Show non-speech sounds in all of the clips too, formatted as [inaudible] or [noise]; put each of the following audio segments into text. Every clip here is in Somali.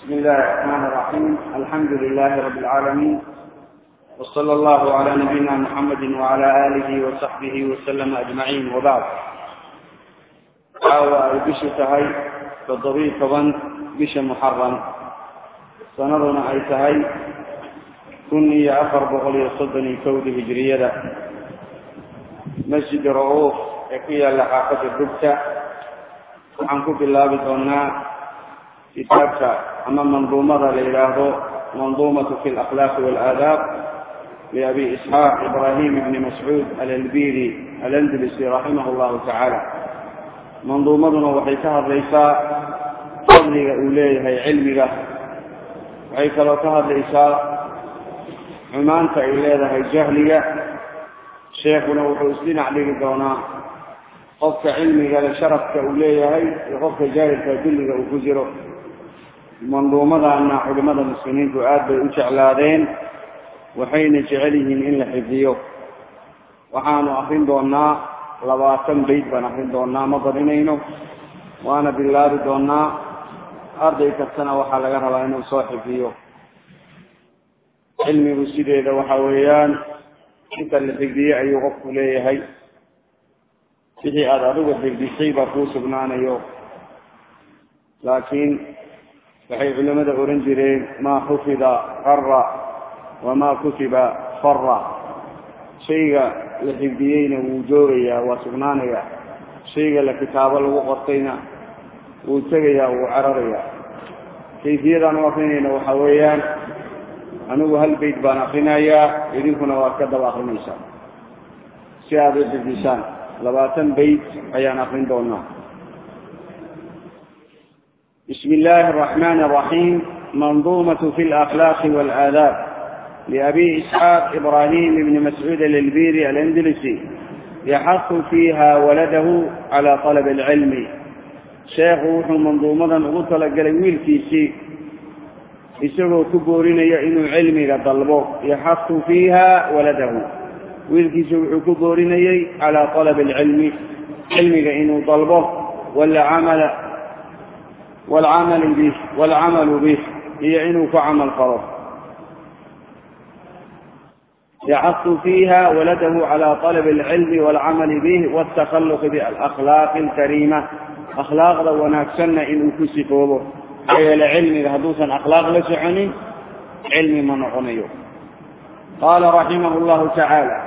بسم الله الرحمن الرحيم الحمد لله رب العالمين وصلى الله على نبينا محمد وعلى آله وصحبه وسلم أجمعين وبعد عاوى بش تهي تضبي طبعا بش محرم سنرنا أي تهي كني أفر بغلي صدني كود هجرية مسجد رؤوف يكوية لحاقة الدبتة عن كب الله بدوننا kitaabka ama manduumada la yidhaahdo manduumatu fi alakhlaaqi waalaadaab liabi isxaaq ibrahim ibni mascuud alalbiri alandalisi raximah llahu tacaala. Manduumaduna waxay ka hadlaysaa fadliga uu leeyahay cilmiga. Waxay kaloo ka hadlaysaa xumaanta ay leedahay jahliga. Sheekuna wuxuu isdhinac dhigi doonaa qofka cilmiga le sharafka uu leeyahay iyo qofka jaahilka dulliga uu ku jiro manduumadana culimmada muslimiintu aad bay u jeclaadeen waxayna jecel yihiin in la xifiyo waxaanu akrin doonaa labaatan bayd baan akrin doonaa ma badinayno waana bilaabi doonaa arday kastana waxaa laga rabaa inuu soo xifiyo cilmigu sideeda waxa weeyaan inta la xifdiye ayuu qofku leeyahay. Wixii aada adigu xifdisay baa kuu sugnaanayo. Laakiin waxay culimada ohan jireen maa xufida qara wamaa kutiba fara shayga la xifdiyeyna wuu joogayaa waa sugnaanayaa. Shayga la kitaabo lagu qortayna wuu tegayaa wuu cararayaa. Kayfiyadaan u akrinayna waxa weeyaan anigu hal beyt baan akrinayaa idinkuna waad ka daba akrinaysaa si aada u xifdisaan labaatan beyt ayaan akrin doonaa بسم الله الرحمن الرحيم منظومة في الأخلاق والآداب لأبي إسحاق إبراهيم بن مسعود الإلبيري الأندلسي يحق فيها ولده على طلب العلم sheekhu wuxuu manduumadan ugu talagalay wiilkiisii isagoo ku boorinaya inuu cilmiga dalbo. Yaxaqu fiiha waladahu. Wiilkiisu wuxuu ku boorinayay calaa talabi alcilmi cilmiga inuu dalbo. Wala camala wlcamalu bih wاlcamalu bih iyo inuu ku camal falo يحث فيها ولده على طلب العلم والعمل به والتخلق بالأخلاق الكريمة أخلاق وناكسن إن كسفوه أي العلم هدوثا أخلاق لسعني علم من غنيه قال رحمه الله تعالى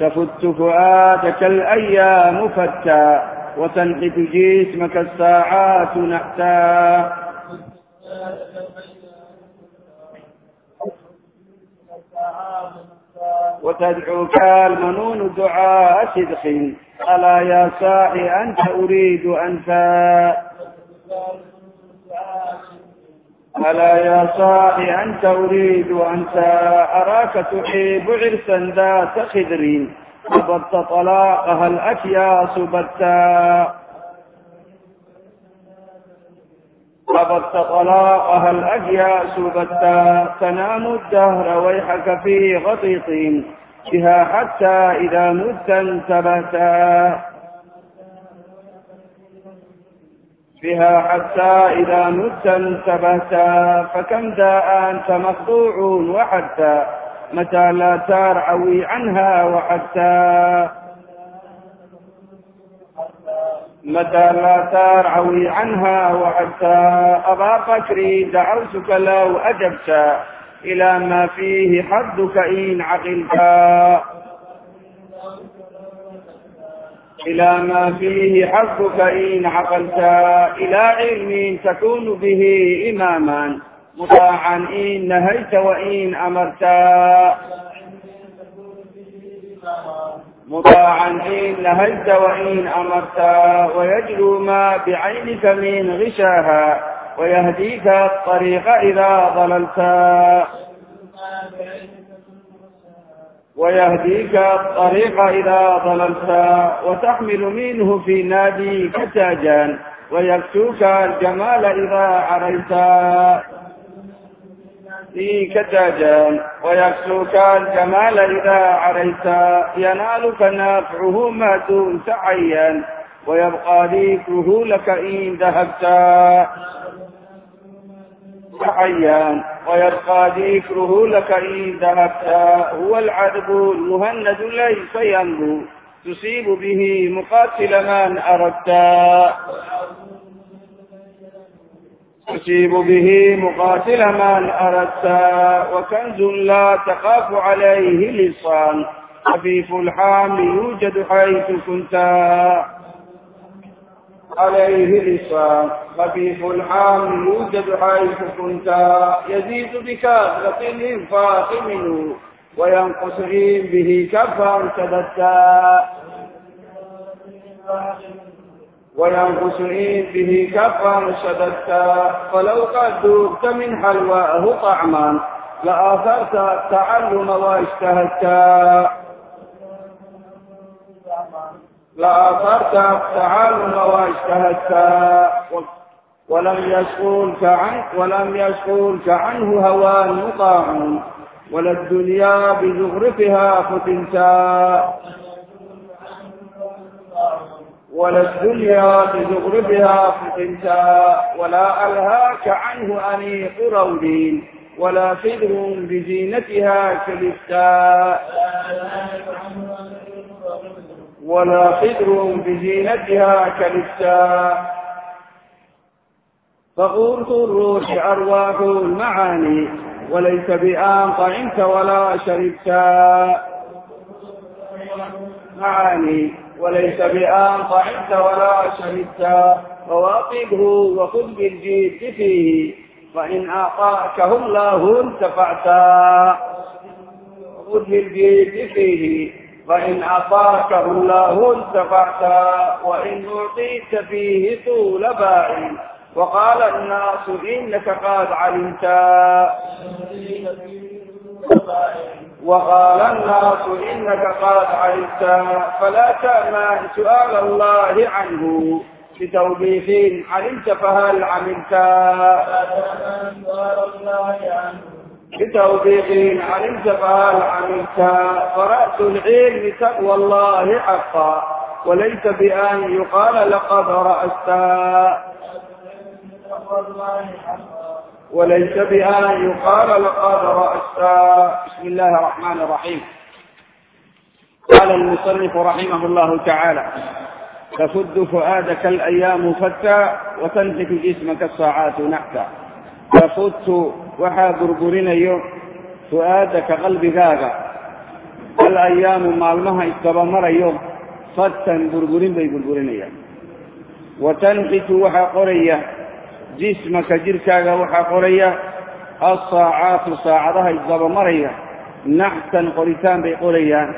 تفت فؤادك الأيام فتى وتنحت جسمك الساعات نحتا وتدعوك المنون دعاء صدق ألا يا ساحي أنت أريد أنت ألا يا صاحي أنت أريد أنت أراك تحيب عرسا ذات خدر فبت طلاقها الأكياس بتا فبت طلاقها الأجياس بتا تنام الدهر ويحك في غطيط بها حتى إذا مت انتبهتا بها حتى إذا مت انتبهتا فكم داء أنت مخضوع وحتى متى لا ترعوي عنها وحتى متى لا ترعوي عنها وحتى أبا بكر دعوتك لو أجبت إلى ما فيه حدك إن عقلت إلى ما فيه حقك إن عقلت إلى علم تكون به إماما مطاعا إن نهيت وإن أمرت مطاعا إن نهيت وإن أمرت ويجلو ما بعينك من غشاها ويهديك الطريق إذا ضللت ويهديك الطريق إذا ضللت وتحمل منه في ناديك تاجا ويكسوك الجمال إذا عريت فيه كالدجال ويكسوك الجمال إذا عريت ينالك نافعه ما دون سعيا ويبقى ذكره لك إن ذهبت سعيا ويبقى ذكره لك إن ذهبت هو العذب المهند ليس ينبو تصيب به مقاتل من أردت تصيب به مقاتل من أردت وكنز لا تخاف عليه لصان خفيف الحام يوجد حيث كنت عليه لصان خفيف الحام يوجد حيث كنت يزيد بكثرة الإنفاق منه وينقص به كفا كذبت وينقص إن به كفا شددتا فلو قد ذوقت من حلواه طعما لآثرت التعلم واشتهتا لآثرت التعلم واشتهتا ولم يشغلك عنه ولم يشغلك عنه هوى مطاع ولا الدنيا بزخرفها فتنتا ولا الدنيا بزخرفها فتنتا ولا ألهاك عنه أنيق رودين ولا سدر بزينتها كلفتا ولا سدر بزينتها كلفتا فغورت الروح أرواح المعاني وليس بآن طعمت ولا شربتا معاني وليس بآن طعمت ولا شهدت وواقبه وخذ بالجيد فيه فإن أعطاكهم الله انتفعتا خذ بالجيد فيه فإن أعطاكه الله انتفعتا وإن أعطيت فيه طول باع وقال الناس إنك قد علمتا وقال الناس إنك قد علمت فلا تأمن سؤال الله عنه بتوبيخ علمت فهل عملت بتوبيخ علمت فهل عملت فرأت العلم تقوى الله حقا وليس بأن يقال لقد رأست وليس بها أن يقال لقد رأسا بسم الله الرحمن الرحيم. قال المصنف رحمه الله تعالى تفد فؤادك الأيام فتى وتنتك جسمك الساعات نعتا تفت waxaa burburinayo fu-aadaka qalbigaaga alayaamu maalmaha isdabamarayo fatan burburin bay burburinayaan watanxitu waxaa qoraya jismaka jirkaaga waxaa qoraya alsaacaatu saacadaha isdabamaraya naxtan qoritaan bay qorayaan.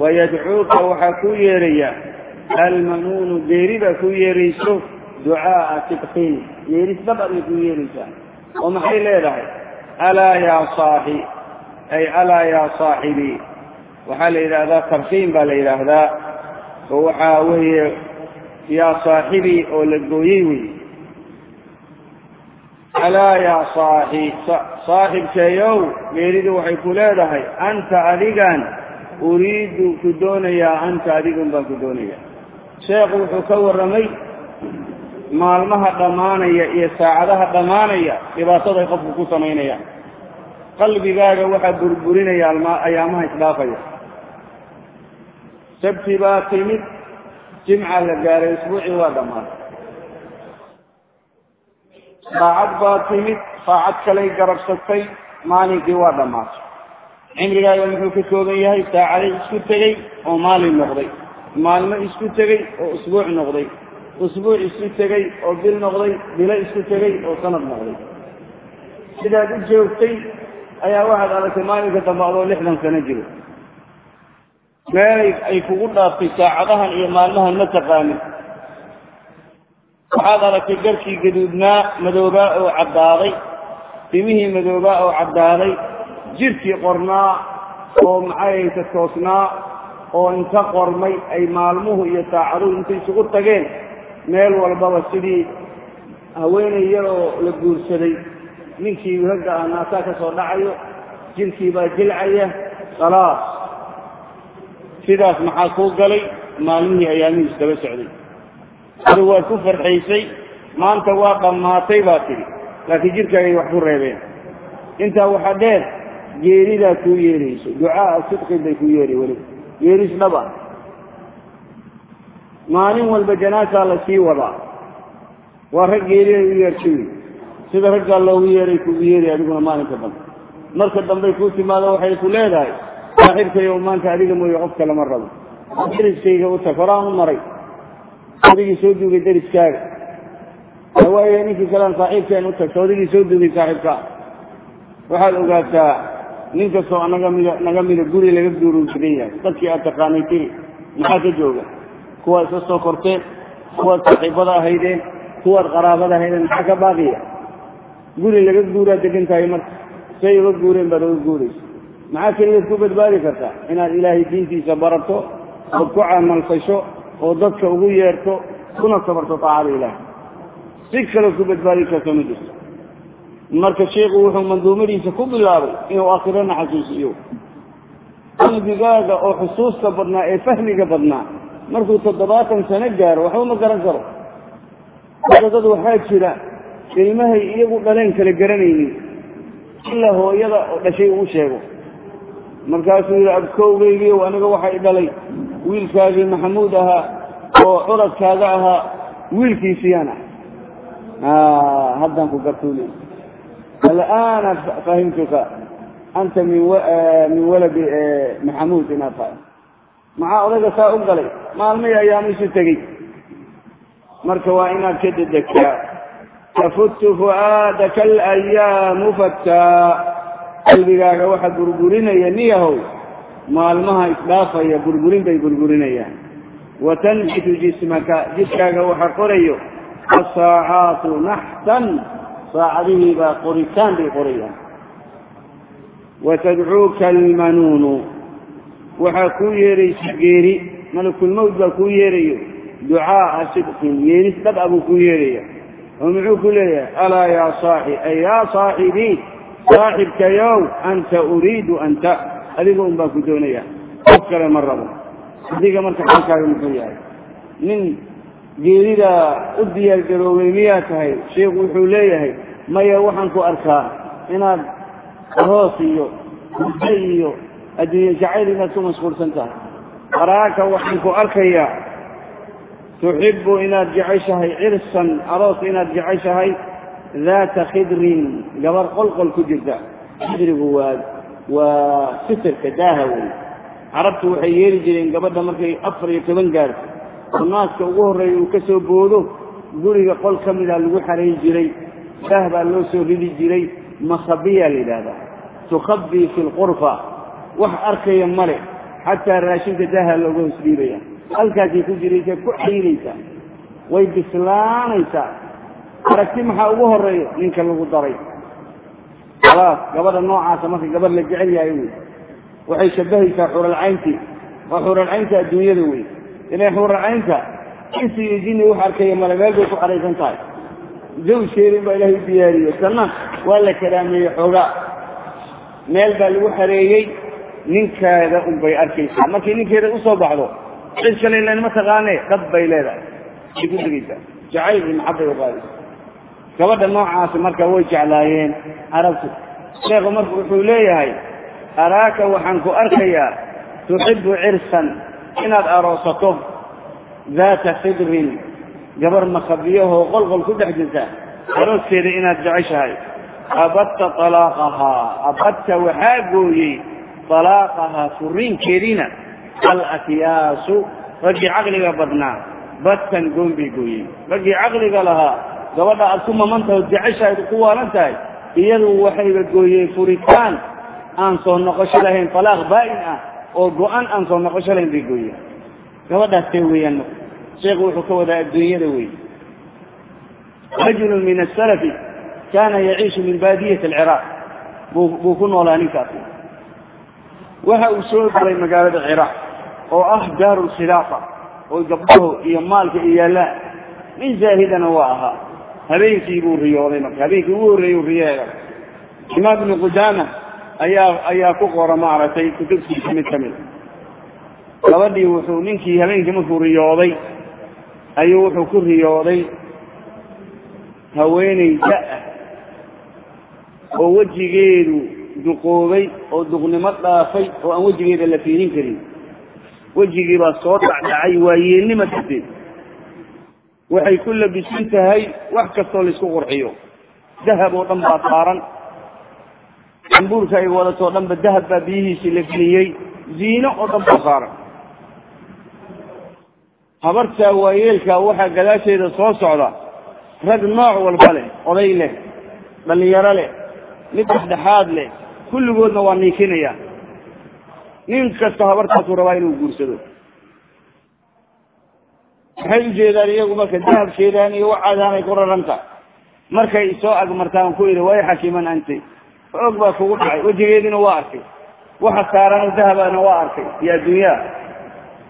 Wayadcuuka waxaa kuu yeeraya almanuunu geeribaa kuu yeerayso ducaaa sidqin yeeris dhab aday kuu yeeraysaa. Oo maxay leedahay? Alaa yaa saaxi ay alaa yaa saaxibii waxaa la yidhaahdaa tarkiim baa la yidhaahdaa. Oo waxaa weeye yaa saaxibii oo la gooyey wey alaa yaa saaxi saaxibkeeyow geeridu waxay ku leedahay anta adigan uriidu ku doonayaa anta adigun baan ku doonayaa sheekhu wuxuu ka warramay maalmaha dhammaanaya iyo saacadaha dhammaanaya dhibaataday qofku ku samaynayaan qalbigaaga waxaa burburinaya ayaamaha isdhaafaya sabti baa timid jimca la gaaray isbuucii waa dhammaaday saacad baa timid saacad kalay garabsatay maalinkii waa dhammaatay. Cimrigaaga muxuu ka kooban yahay saacaday isku tegey oo maalin noqday. Maalmo isku tegey oo usbuuc noqday. Usbuuc isku tegey oo bil noqday bilo isku tegey oo sanad noqday. Sidaad u joogtay ayaa waxaad aragtay maalinka dambe adoo lixdan sano jiro. Meelay ay kugu dhaaftay saacadahan iyo maalmahan ma taqaanin waxaad aragtay garkii gaduudnaa madoobaa oo caddaaday timihii madoobaa oo caddaaday jirkii qornaa oo maxayaysa toosnaa oo inta qormay ay maalmuhu iyo saacaduhu intay isugu tageen meel walbaba sidii haweenaya oo la guursaday ninkii ragga ah naasaa ka soo dhacayo jirkii baa jilcaya khalaas sidaas maxaa kuu galay maalmihii ayaamihii isdaba socday adu waad ku farxaysay maanta waa dhammaatay baa tidhi laakiin jidhkaagay wax ku reebeen. Intaa waxaa dheer geeridaa kuu yeerayso ducaaa sidqin bay ku yeeri weli. Yeeris dhaba maalin walba janaasaa la sii wadaa waa rag geeriday u yeertay sida raggaa loogu yeeray kugu yeeri adiguna maalinka dambe. Marka dambey kuu timaado waxay ku leedahay saaxiibkayo maanta adiga mooye qof kale ma rabo. Deriskayga u tag horaan u maray adigii soo duugay deriskaaga. Waaye ninkii kalean saaxiibkeen u tagto adigii soo duugay saaxiibkaa waxaad ogaataa nin kastoo anaga mida naga mida guri laga guurunsadan yahay. Dadkii aad taqaanay tiri maxaa ka jooga? Kuwaad isla soo korteen kuwaad saaxiibada ahaydeen kuwaad qaraabada ahaydeen maxaa ka baaqiya guri laga guuraa degan tahay marka say uga guureen baad uga guuraysa maxaa keliyaad ku badbaadi kartaa? Inaad ilaahay diintiisa barato ood ku camalfasho oo dadka ugu yeerto kuna sabarto taacada ilaahay. Si kaleod ku badbaadi karto ma jirto. Marka sheikhu wuxuu manduumadiisa ku bilaabay inuu aakhirana xasuusiyo. Qalbigaaga oo xusuusta badnaa ee fahmiga badnaa markuu toddobaatan sano gaaro waxba ma garan karo. Hadda dad waxaa jira ilmahay iyagu dhaleen kala garanaynin ilaa hooyada oo dhashay uu sheego. Markaasuu yidhi abkowgaygiiw aniga waxay dhalay wiilkaagii maxamuud ahaa oo curadkaaga ahaa wiilkiisiyaan ah haddaan ku gartuuley alana fahimtuka anta min min waladi maxamuud inaad tahay. Maxaa odayga saa u galay? Maalmihii ayaamisu tegey. Marka waa inaad ka dedegtaa. Tafutu fu'aadaka alayaamu fattaa. Qalbigaaga waxa burburinaya niyahow maalmaha isdhaafaya burburin bay burburinayaan. Watanbitu jismaka jidhkaaga waxa qorayo asaacaatu naxtan saacadihii baa qoritaan bay qorayaan. Watadcuuka almanuunu waxaa kuu yeeraysa geeri malakulmawt baa kuu yeerayo ducaaa sidqin yeeris dhab a buu kuu yeeraya oo muxuu ku leeyahay alaa yaa saaxi ay yaa saaxibii saaxibkayow anta uriidu anta adiga un baan ku doonaya. Qof kale ma rabo. Adiga marka xalkaaga muxuu yahay. Nin geeridaa u diyaar garoobay miyaa tahay? Sheikhu wuxuu leeyahay maya waxaan ku arkaa inaad hoos iyo hurdo iyo adduunye jacayl inaad ku mashquulsan tahay. Araaka waxaan ku arkayaa. Tuxibu inaad jeceshahay cirsan aroos inaad jeceshahay daata khidrin gabar qolqol ku jirta. Khidrigu waa waa sitirka daaha wey carabtu waxay yeeli jireen gabadha markay afar iyo toban gaarto. Oo ugu horreeya uu ka soo boodo guriga qol ka mida lagu xarayn jiray. Daah baa loo soo ridi jiray makhabiyaa la yidhaahdaa. Tukhabii fi lqurfa wax arkaya male xataa raashinka daaha looga hoos dhiibaya. Halkaasay ku jiraysaa ku xayilaysaa way bislaanaysaa. Aragti maxaa ugu horreeya ninka lagu daray khalaas gabadha noocaasa marka gabadh la jecel yahay wey. Waxay shabbahaysaa xuralcayntii waa xuralcaynta adduunyada wey. Inay xuralcaynta insi iyo jinni wax arkaya male meel bay ku xaraysan tahay. Zawsheedin baa ilaahay u diyaariyey. Tanna waa la karaameeyey xoogaa. Meel baa lagu xareeyey ninkaada un bay arkaysaa. Markay ninkeeda u soo baxdo cid kale ilan ma taqaane dhab bay leedahay. Ay ku degaysaa. Jacayl iyo maxabbay u gabadha noocaasi marka way jeclaayeen carabtu sheekhu marka wuxuu leeyahay araaka waxaan ku arkayaa tuxibu cirsan inaad aroosato daata khidrin gabar makhabiyahoo qolqol ku dhex jirta arooskeeda inaad jeceshahay. Abadta alaaqahaa abadta waxaa gooyey alaaqahaa furiinkeediina alakyaasu raggii caqliga badnaa badtan goon bay gooyeen. Raggii caqliga lahaa gabadha aad ku mamantaho jeceshahay ku waalan tahay iyadu waxayba gooyeen furitaan aan soo noqosho lahayn alaaq baa'in ah oo go-an aan soo noqosho lahayn bay gooyeen. Gabadhaastee weeyaan marka. Sheekhu wuxuu ka wadaa adduunyada wey rajulu min asalafi kaana yaciishu min baadiyati alciraaq buu ku noolaa ninkaasi. Waxa uu soo galay magaalada ciraaq oo ah daaru lkhilaafa oo gabdhaho iyo maalka iyo yaallaan nin zaahidana waa ahaa habeenkii buu riyooday marka habeenkii ugu horreeyey riyeega imaam ibnu qudaama ayaa ayaa ku qora maaragtay kutubtiisa mid ka mid. Gabadhii wuxuu ninkii habeenkii markuu riyooday ayuu wuxuu ku riyooday haweeney da'ah oo wejigeedu duqoobay oo duqnimo dhaafay oo aan wejigeeda la fiirin karin. Wejigii baa soo dhacdhacay waayeelnima darteed waxay ku labisan tahay wax kastoo la isku qurxiyo. Dahab oo dhan baa saaran. Cambuurka ay wadatoo dhanba dahab baa biyihiisii la geliyey. Ziino oo dhan baa saaran. Habartaa waayeelkaa waxaa gadaasheeda soo socda. Rag nooc walba leh oday leh dhallinyaro leh mid dhexdhexaad leh kulligoodna waa niikinaya nin kasta habartaasuu rabaa inuu guursado waxay ujeedaan iyagu marka dahabkeedaan iyo wacaadaanay ku raranta. Markay soo agmartaan ku yidhi way xakiman ante og baa kugu dhacay wejigeediina waa arkay. Waxa saaran dahabana waa arkay iyo adduunyaa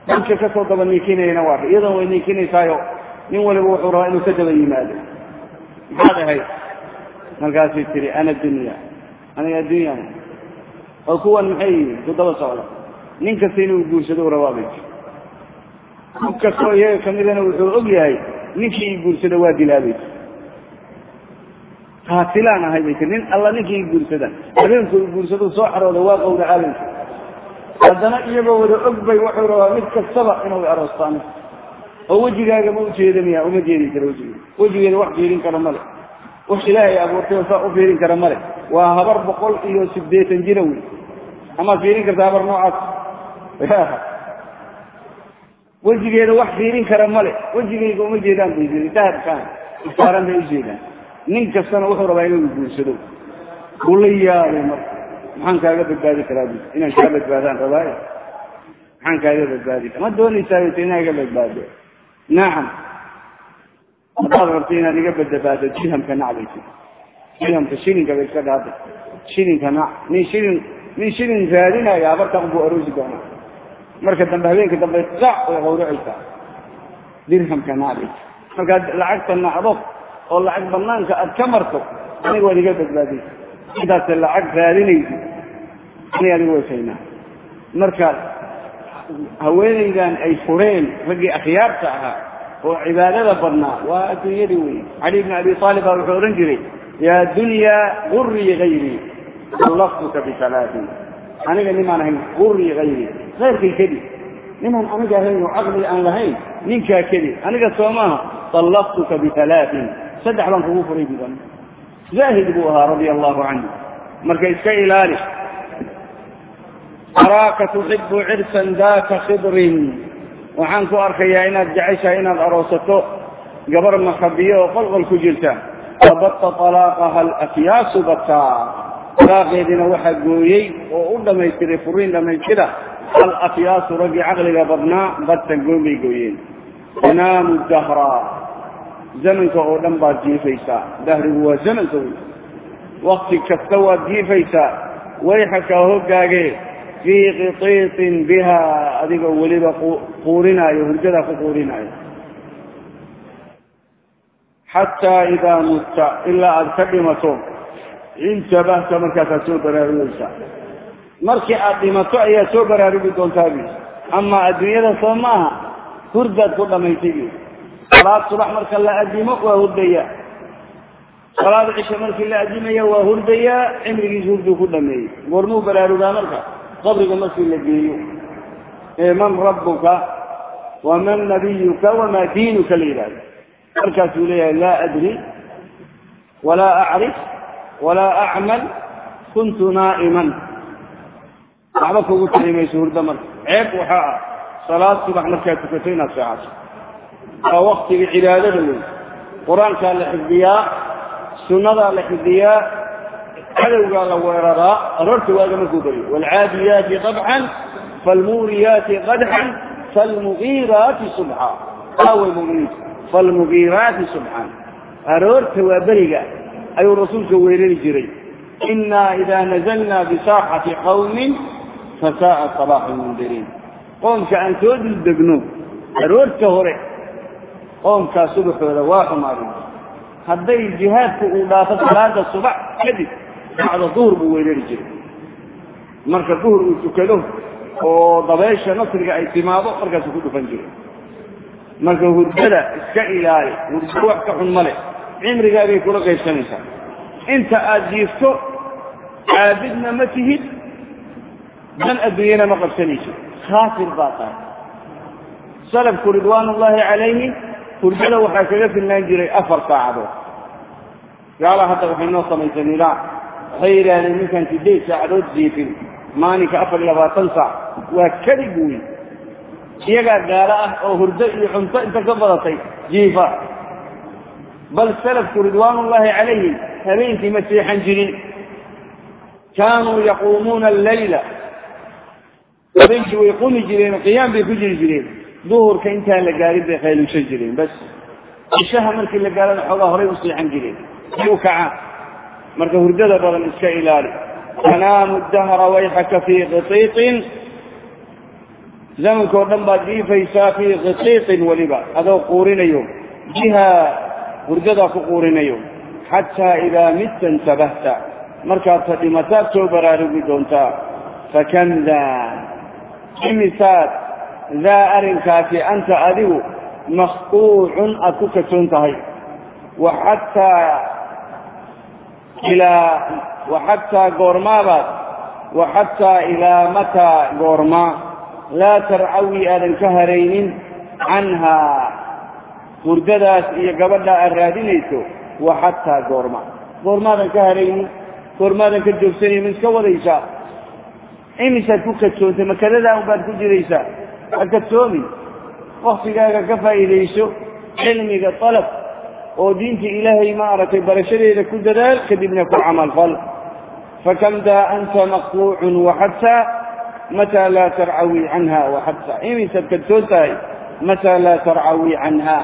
dadka ka soo daba niikinayana waa arkay iyadan way niikinaysaayo nin waliba wuxuu rabaa inuu ka daba yimaado. Maxaad ahayd markaasay tiri ana dunya. Aniga addunya oo kuwan maxay? Yihiin ku daba socda. Nin kasta inuu guursado rabaabay kastoo iyaga kamidana wuxuu og yahay ninkii i guursada waa dilaabay. Qaatilaan ahay bay tii nin alla ninkii i guursada. Habeenku i guursado soo xarooda waa qowda caalamka. Haddana iyagoo wada og bay wuxuu rabaa mid kastaba inuu aroostaan. Oo wejigaagama ujeeda miya uma jeedi kara wejigeeda wejigeeda wax fiirin kara male wax ilaahay abuurtay oo saa u fiirin kara male waa habar boqol iyo sideetan jira wey. Amaad fiirin karta habar noocaas wejigeeda wax fiirin kara male wejigayga uma jeedaan bay jiri dahabkaan isaaran bay ujeedaan nin kastana wuxuu rabaa inuu guursado. Uu la yaabay marka. Maxaan kaaga badbaadi karaa bu inaan kaa badbaadaan rabaayo maxaan kaaga badbaadi kara ma doonaysaa t inaa iga badbaado? Nacam haddaad rabto inaad iga badbaado dirhamka nacbaysa dirhamka shilinka ba iska dhaada shilinka nac. Nin shilin nin shilin raadinayo abartan buu aroosi doonaa marka dambe habeenka dambe sac way qawracaysaa dirhamka nacbaysa markaad lacagta nacdo oo lacag banaanka aad ka marto aniga waad iga badbaadaysa intaase lacag raadinaysid aniga adiga way faynaa. Marka haweenaydan ay fureen raggii akhyaarta ahaa oo cibaadada badnaa waa adduunyadii wey cali bn abi aalib baa wuxuu odhan jiray yaa dunya gurii hayrii allaftuka bisalaatin aniga nimaan ahayn gurii hayrii keyrkay kedi nimaan aniga ahayn oo caqli aan lahayn ninkaa kedi aniga soo maaha bialaatin saddex baan kugu furay budan zaahid buu ahaa radia allahu canhu marka iska ilaali. Araaka tuxibu cirsan daaka khidrin. Waxaan ku arkayaa inaad jeceshahay inaad aroosato gabar makabiyo oo qolqol ku jirta. Fabatta alaaqaha alafyaasu bataa alaaqeediina waxaa gooyey oo u dhamaystiray furiin dhamaystira alafyaasu raggii caqliga badnaa badta goon bay gooyeen. Tanaamu dahra. Zamanka oo dhan baad jiifaysaa dahrigu waa zamanka wey wakti kasta waad jiifaysaa wayxaka hogaage. Fii qitiitin biha adigoo weliba quurinaayo hurdadaa ku quurinaayo xataa idaa mutta ilaa aada ka dhimato intabahta markaasaad soo baraarugaysaa markii aad dhimato ayaad soo baraarugi doontaa bi amaa adduunyada soo maaha hurdaad ku dhamaysay salaad subax marka la adimo waa hurdaya salaad cisha markii la adimaya waa hurdayaa cimrigiisa hurduu ku dhameeyey. Goormuu baraarugaa marka? Qabriga markii la geeyo. Ee man rabbuka waman nabiyuka wamaa diinuka la yidhahdo markaasuu leeyahay laa adri walaa acrif walaa acmal kuntu naa'iman. Waxba kugu tari mayso hurdo marka ceeb waxaa ah salaad subax markaad tukato inaad seexato. Waa waktiga cibaadada wey qur'aankaa la xifdiyaa sunnadaa la xifdiyaa cadowgaa la weeraraa aroorta waaga markuu baryo waalcaadiyaati qabxan faalmuuriyaati qadxan faalmugiiraati subxa waa beriga ayuu rasuulka weerari jiray. Inaa idaa nazalna bisaaxati qawmin fasaaa sabaaxu lmundiriin qoomka aan soo duldegno aroorta hore qoomkaa subaxooda waa xumaaday. Hadday jihaadku uu dhaafo salaada subax kadib bacda duhur buu weerari jiray. Marka duhur uu tukado oo dabeesha nasriga ay timaado markaasuu ku dhufan jiray. Marka hurdada iska ilaali hurdo wax ka xun male cimrigaagay kula qaybsanaysaa inta aad jiifto caabidna ma tihid dan adduunyana ma qabsanayso. Khaasir baa tahay salafku ridwaan ullahi calayhi hurdada waxaa kaga filnaan jiray afar saacadood. Gaala hadda waxay noo samaysay nidaac waxay yidhaahdeen ninkaan sideed saacadood jiifin. Maalinka afar iyo labaatan saac. Waa kadib wey iyagaa gaalo ah oo hurdo iyo cunto inta ka badatay jiifa bal salafku ridwaan ullahi calayhim habeenkii ma seexan jirin kaanuu yaquumuuna allayla habeenkii way qumi jireen qiyaam bay ku jiri jireen duhurka intaan la gaarin bay khayluushan jireen bas cishaha markii la gaarana xoogaa horay u seexan jireen ay u kacaan marka hurdada badan iska ilaali tanaamu dahra wayxaka fii qitiiqin zamankao dhan baad dhiifaysaa fii qitiiqin weliba adoo quurinayo biha hurdadaa ku quurinayo xataa idaa midta intabahta. Markaad fadhimataad soo baraarugi doontaa fakam daa imisaad daa arrinkaasi anta adigu maqtuucun aada ku kasoon tahay. Waxataa ilaa waxataa goormaabaad waxataa ilaa mataa goormaa laa tarcawi aadan ka haraynin canhaa hurdadaas iyo gabadha aad raadinayso waxataa goorma. Goormaadan ka haraynin goormaadan ka joogsanay ma iska wadaysaa imisaad ku kadsoontay makadadaa unbaad ku jiraysaa ha kadsoomin waktigaaga ka faa'iidayso cilmiga dalab oo diinta ilaahay maaragtay barashadeeda ku dadaal kadibna ku camalfal fakam daa anta maqtuucun waxataa mataa laa tarcawi canha waxataa imisaad kadsoon tahay mataa laa tarcawi canha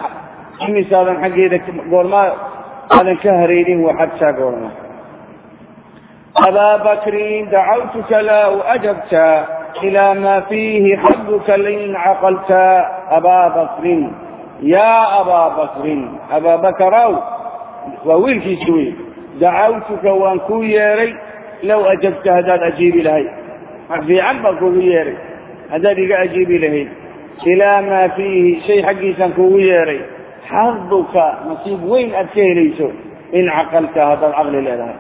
imisaadan xaggeeda goormaa aadan ka haraynin waxataa goorma. Abaa bakrin dacawtuka laa ajabta ilaa maa fiihi xabuka lain caqalta. Abaa bakrin yaa abaa bakrin abaa bakaraw waa wiilkiisi wey dacawtuka waan kuu yeedhay low ajabta haddaad ajiibi lahayd. Fiican baan kuugu yeedhay haddaad iga ajiibi lahayd. Ilaa maa fiihi shay xaggiisaan kuugu yeedhay xaduka nasiib weyn aad ka helayso in caqalta haddaad caqli leedahay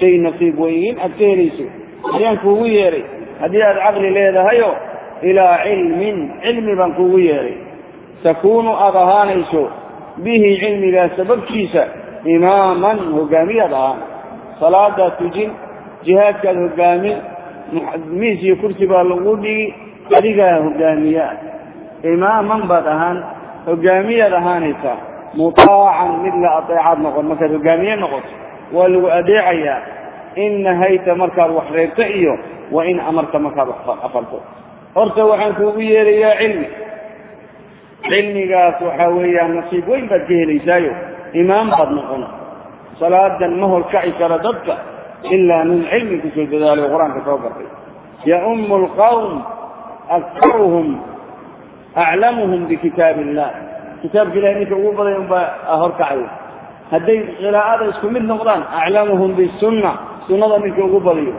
shay nasiib weyn aad ka helayso ayaan kuugu yeedhay haddii aad caqli leedahayo ilaa cilmin cilmi baan kuugu yeedhay takuunu aada ahaanayso bihi cilmigaas sababkiisa imaaman hogaamiyaad ahaan salaadaad tujin jihaadkaad hogaamin miis iyo kursi baa lagu dhigi adigaa hogaamiyaa imaaman baad ahaan hogaamiyaad ahaanaysaa mutaacan mid la adeecaad noqon markaad hogaamiye noqoto waa lagu adeecayaa in nahayta markaad wax reebto iyo wa in amarta markaad wax afarto. Horta waxaan kuugu yeerayaa cilmi. Cilmigaas waxaa weeyaan nasiib weyn baad ka helaysaayo imaam baad noqon. Salaadan ma horkaci karo dadka ilaa min cilmi ku soo dadaalo qur'aanka soo bartay. Yaummu lqawm aktaruhum aclamuhum bikitaab illah kitaabka ilahay ninka ugu baday unbaa horkacayo hadday qiraa'ada isku mid noqdaan aclamuhum bisunna sunnada ninka ugu badayo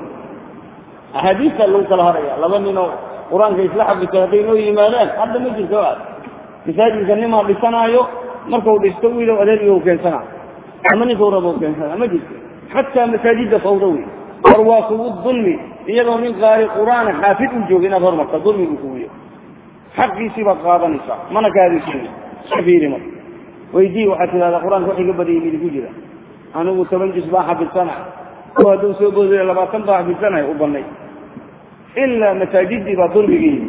axaadiista lagu kala haraya laba ninoo qur'aanka isla xafisay hadday noo yimaadaan hadda ma jirto aad masaajidka nimaa dhisanaayo markau dhisto wiilow adeergiga u keensana ama ninkau rabo u keensana ma jirto xataa masaajidda fawda wey war waa kugu dulmi iyadoo nin qaari qur'aana xaafid u jooga inaad hormarta dulmigu xaqiisii baad qaadanaysaa. Mana kaadisina iska fiiri weydii waxaad tidhahdaa qur'aanka wax iga badiyay midi ku jira. Anigu toban jis baa xafidsana o hadduu soo boodaya labaatan baa xafidsanaya u banay ilaa masaajidii baa dulmigii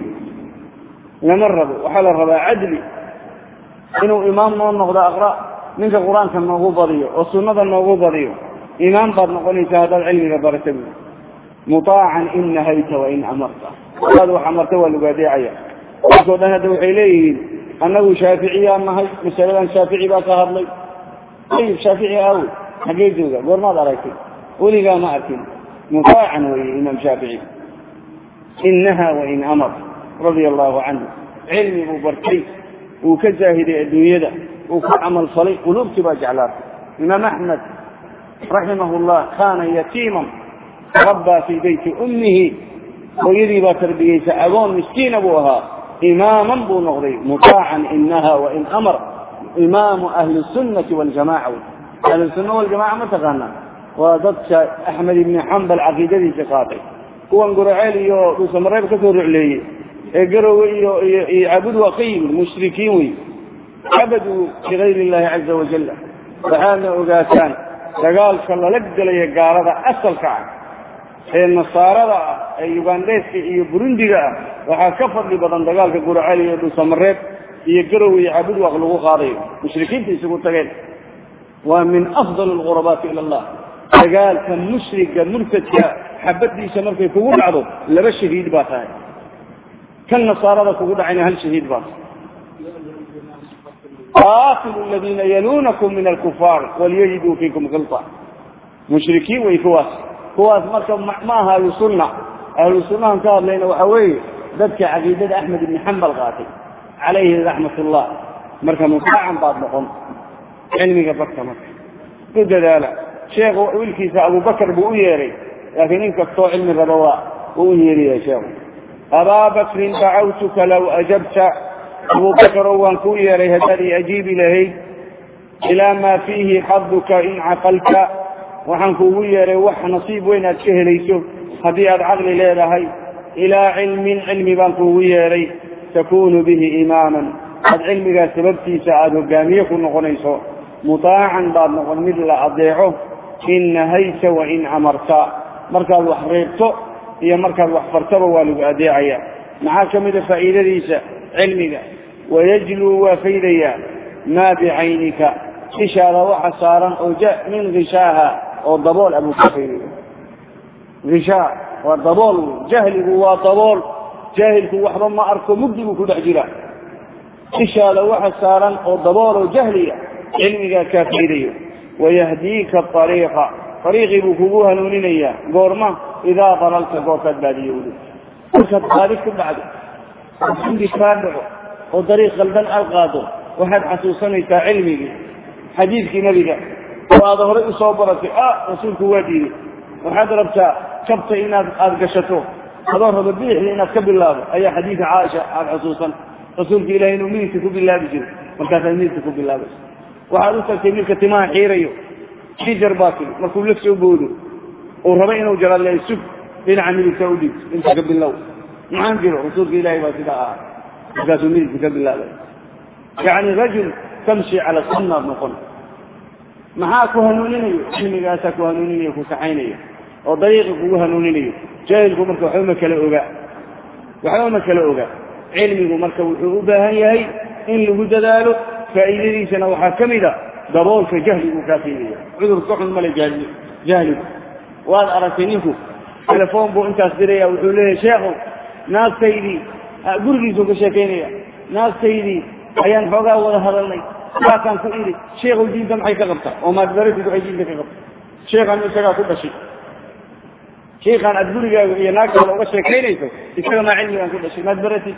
lama rabo. Waxaa la rabaa cadli. Inuu imaam noo noqdo aqra ninka qur'aanka noogu badiyo oo sunnada noogu badiyo imaam baad noqonaysaa haddaad cilmiga barata bu mutaacan in nahayta wain amarta. Hadaad wax amarta waa lagu adeecaya dadkao dhan hadda waxay leeyihiin annagu shaaficiyaan nahay masaladan shaafici baa ka hadlay. Ayib shaafici aawe xaggee jooga goormaad aragtay. Weligaa ma arkin. Mutaacan weeye imaam shaafici. In naha wain amar radia allahu canhu. Cilmi buu bartay uu ka zaahiday adduunyada uu ku camal falay quluubtii baa jeclaatay. Imaam axmed raximah llah kaana yatiiman rabbaa fii beyti ummihi. Hooyadii baa tarbiyeysa agoon miskiina buu ahaa imaaman buu noqday mutaacan in naha wain amar imaamu ahli sunnati waljamaca ahlusunna waljamaca ma taqaanaa waa dadka axmed ibni xambal caqiidadiisa qaatay kuwan guraceel iyo dhuusamareeb ka soo rucleeyey ee garowe iyo iyo cabud waa ka yimid mushrikiin wey cabaduu bigayr illahi caza wajal waxaadna ogaataan dagaalka lala gelaya gaalada asalka ee nasaarada ah ee ugandheeska iyo burundiga ah waxaa ka fadli badan dagaalka guraceel iyo dhuusamareeb iyo garowe iyo cabudwaaq lagu qaadayo mushrikiinta isugu tageen. Waa min afdal alqurabaati ila allah. Dagaalka mushriga murtadka xabadiisa markay kugu dhacdo laba shahiid baa tahay. Kan nasaarada kugu dhacayna hal shahiid baa qaatilu aladiina yaluunakum min alkufaar walyajiduu fiikum kilta mushrikiin wey kuwaas kuwaas marka ma aha ahlu sunna. Ahlu sunnahan ka hadlayna waxa weeye dadka caqiidada axmed ibni xambal qaatay calayhi raxmat ullah marka mutaacan baad noqon cilmiga barka marka. Ku dadaala. Sheekhu wiilkiisa abubakar buu u yeeray laakiin in kastoo cilmi raba waa uu u yeeriya sheekhu. Abaa bakrin dacawtuka low ajabta. Abubakarow waan kuu yeeray haddaad i ajiibi lahayd ilaa maa fiihi xaduka in caqalta waxaan kuugu yeeray wax nasiib weyn aad ka helayso haddii aad caqli leedahay. Ilaa cilmin cilmi baan kuugu yeeray takunu bihi imaaman. Aad cilmigaas sababtiisa aada hogaamiye ku noqonayso. Mutaacan baad noqon mid la adeeco in nahayta wa in amarta. Markaad wax reebto iyo markaad wax fartaba waa lagu adeecaya maxaa ka mida faa'iidadiisa? Cilmiga. Wayajluu waa faydayaa maa bicaynika ishaada waxa saaran oo min hishaaha oo dabool abuu ka faydaya hishaa waa dabool jahligu waa dabool jaahilku waxba ma arko mugdi buu ku dhex jira. Ishaada waxa saaran oo dabooloo jahliga cilmigaa kaa faydayo wayahdiika ariiqa ariiqii buu kugu hanuuninayaa. Goorma idaa dalalta goortaad baadiyowdo markaad baadi ku dhacdo oo dambi kaa dhaco oo dariiq qaldan aad qaado waxaad xasuusanaysaa cilmigii xadiidkii nebiga oo aada horay u soo baratay. Ah rasuulku waa diiday. Waxaad rabtaa kabta inaad aada gashato. Adoo raba bidixda inaad ka bilaabo ayaa xadiidka caaisha aada xusuusan. Rasuulka ilahi inuu midigta ku bilaabi jiray. Markaasaad midigta ku bilaabaysa waxaad u tagtay midka timaha xiirayo. Xijar baa tiri. Markuu la soo boodo uu raba inuu jaralle sug. Dhinaca midigta u dhig. Inta ka bilow. Maxaan jiro? Rasuulka ilahi baa sidaa ahaa. Markaasuu midigta ka bilaabay. Yani rajul tamshi cala sunnaad noqon maxaa ku hanuuninayo? Cilmigaasaa ku hanuuninayo ku saxaynayo. Oo dariiqi kugu hanuuninayo. Jaahilku marka waxba ma kala oga. Waxba ma kala oga. Cilmigu marka wuxuu u baahan yahay in lagu dadaalo faa'iidadiisana waxaa ka mid a daboolka jahligu kaa fiidaya cudur ka xun male jahli jahligu waad aragtay ninku telefoon buu intaas diraya wuxuu leeyahay sheekhow naagtaydii gurigiisuu ka sheekaynaya. Naagtaydii ayaan xoogaa wada hadalnay saakaan ku idhi sheekhow diinta maxay ka qabtaa oo maadbaratid waxay diinta ka qabta. Sheekhan isagaa ku dhashay. Sheikhaan aad gurigaaga iyo naagtaada uga sheekaynayso isaga maa cilmigaan ku dhashay maad baratid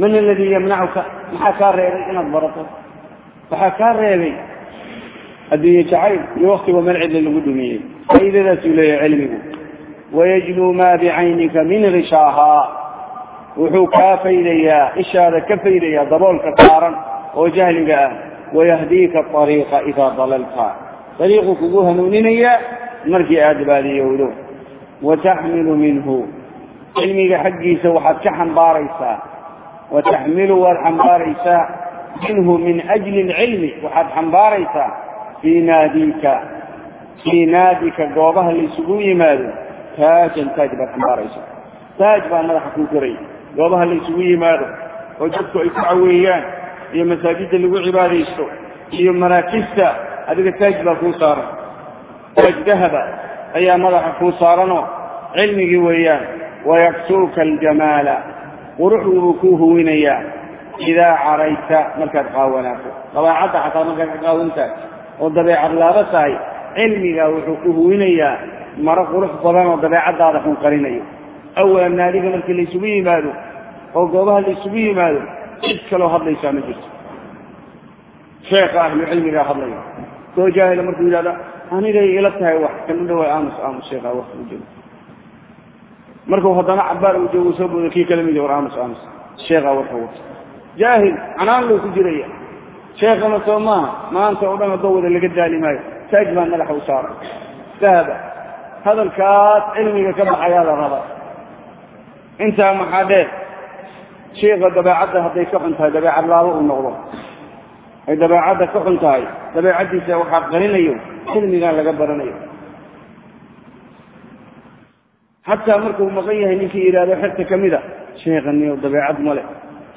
man aladii yamnacuka maxaa kaa reebay inaad barato? Waxaa kaa reebay adduunye jacayl iyo waktigo meel cidla lagu dhumiyey. Faa'iidadaasuu leeyahay cilmigu. Wayajluu maa bicaynika min rishaahaa wuxuu kaa faydayaa ishaada ka faydayaa daboolka saaran oo jahliga ah wayahdiika ariiqa idaa dalalta. Ariiquu kugu hanuuninayaa markii aada baadiyowdo. Wataxmilu minhu. Cilmiga xaggiisa waxaad ka xambaaraysaa. Wataxmilu waad xambaaraysaa. Minhu min ajli lcilmi waxaad xambaaraysaa. Fii naadika. Fii naadika goobaha laysugu yimaado taajan taaj baad xambaaraysaa. Taaj baa madaxa kuu koray goobaha laysugu yimaado oo dadku ay ku caweeyaan iyo masaajidda lagu cibaadaysto iyo maraakista adiga taaj baa kuu saaran. Taaj dahaba ayaa madaxa kuu saaranoo cilmigii weeyaan wayaksuuka aljamaala. Quruxdu buu kuu huwinayaa idaa carayta markaad qaawanaato dabeecadda xataa markaad ka qaawantahay oo dabeecad laaba tahay cilmigaa wuxuu ku huwinayaa maro qurux badan oo dabeecaddaada xun qarinayo awalan naadiga markii laysugu yimaado oo goobaha laysugu yimaado cid kaloo hadlaysaa ma jirto. Sheekha ahlu cilmigaa hadlaya koo jaahila markuu yidhahda anigay ila tahay wax kan u dhawaa aamus aamus sheekha wax u joogo markuu haddana cabaar uu joogo soo boodo kii kala mid war aamus aamus sheekha warka wata. Jaahil canaan loo ku jiraya. Sheekhana soo maaha maanta oo dhan haddoo wada laga daali maayo taaj baa madaxa u saaray. Dahaba hadalkaas cilmiga ka baxayaa la raba. Intaa maxaa dheer sheika dabeecadda hadday ka xun tahay dabeecad laabo uu noqdo. Ay dabeecadda ka xun tahay dabeecaddiisa waxaa qarinayo cilmigan laga baranayo. Xataa markuu maqan yahay ninkii yidhahdo xerta kamida sheekaniyo dabeecad male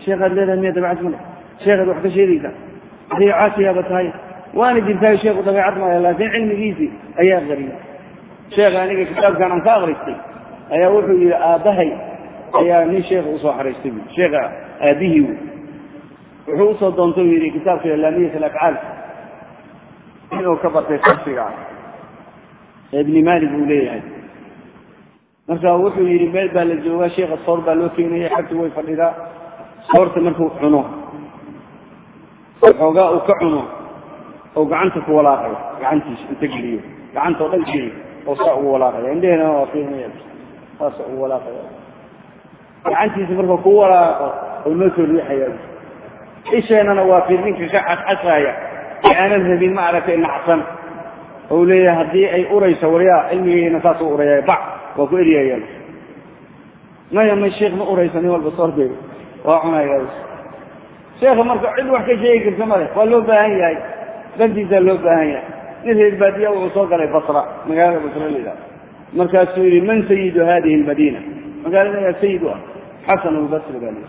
sheekaad leedahay miya dabeecad male sheekaad wax ka sheegaysaa adiga caasiyaaba tahay waana jirtaay sheekhu dabeecad male laakiin cilmigiisii ayaa qariyay sheekha aniga kitaabkan aan ka akristay ayaa wuxuu yihi aabbahay ayaa nin sheekha u soo xariistay. Bu sheekha aabihii wuxuu u soo doontay u yidhi kitaabka ilaamiyat alafcaal inuu ka bartay farsiga ibni malik uu leeyahay. Marka wuxuu yidhi meel baa la joogaa sheekha soor baa loo keenaya xagtu way fadhidaa soorta markuu cuno xoogaa uu ka cuno oo gacanta ku walaaqayo gacantiisa inta geliyo gacanta oo dhan geliyo oo saa ugu walaaqaya indheheena waa fiirinaya saasa ugu walaaqaya gacantiisa marka ku walaaqo oo noo soo riixaya. Isheenana waa fiirninka ka cascasaya ee aanan rabin ma aragtay nacsan ou leeyahay haddii ay urayso waryaa cilmigeena saas u uraya bac waa ku eryayaan maya may sheekh ma uraysa nin walba soordeeda waa cunaya. Sheekha marka cid wax ka sheegi karta male waa loo baahan yahay. Dantiisaa loo baahan yahay. Nin reer baadiya wuxuu soo galay basra magaalada basra layidhaha markaasuu yihi man sayidu hadihi almadina magaalada sayid u ah xasan lbasri baa lii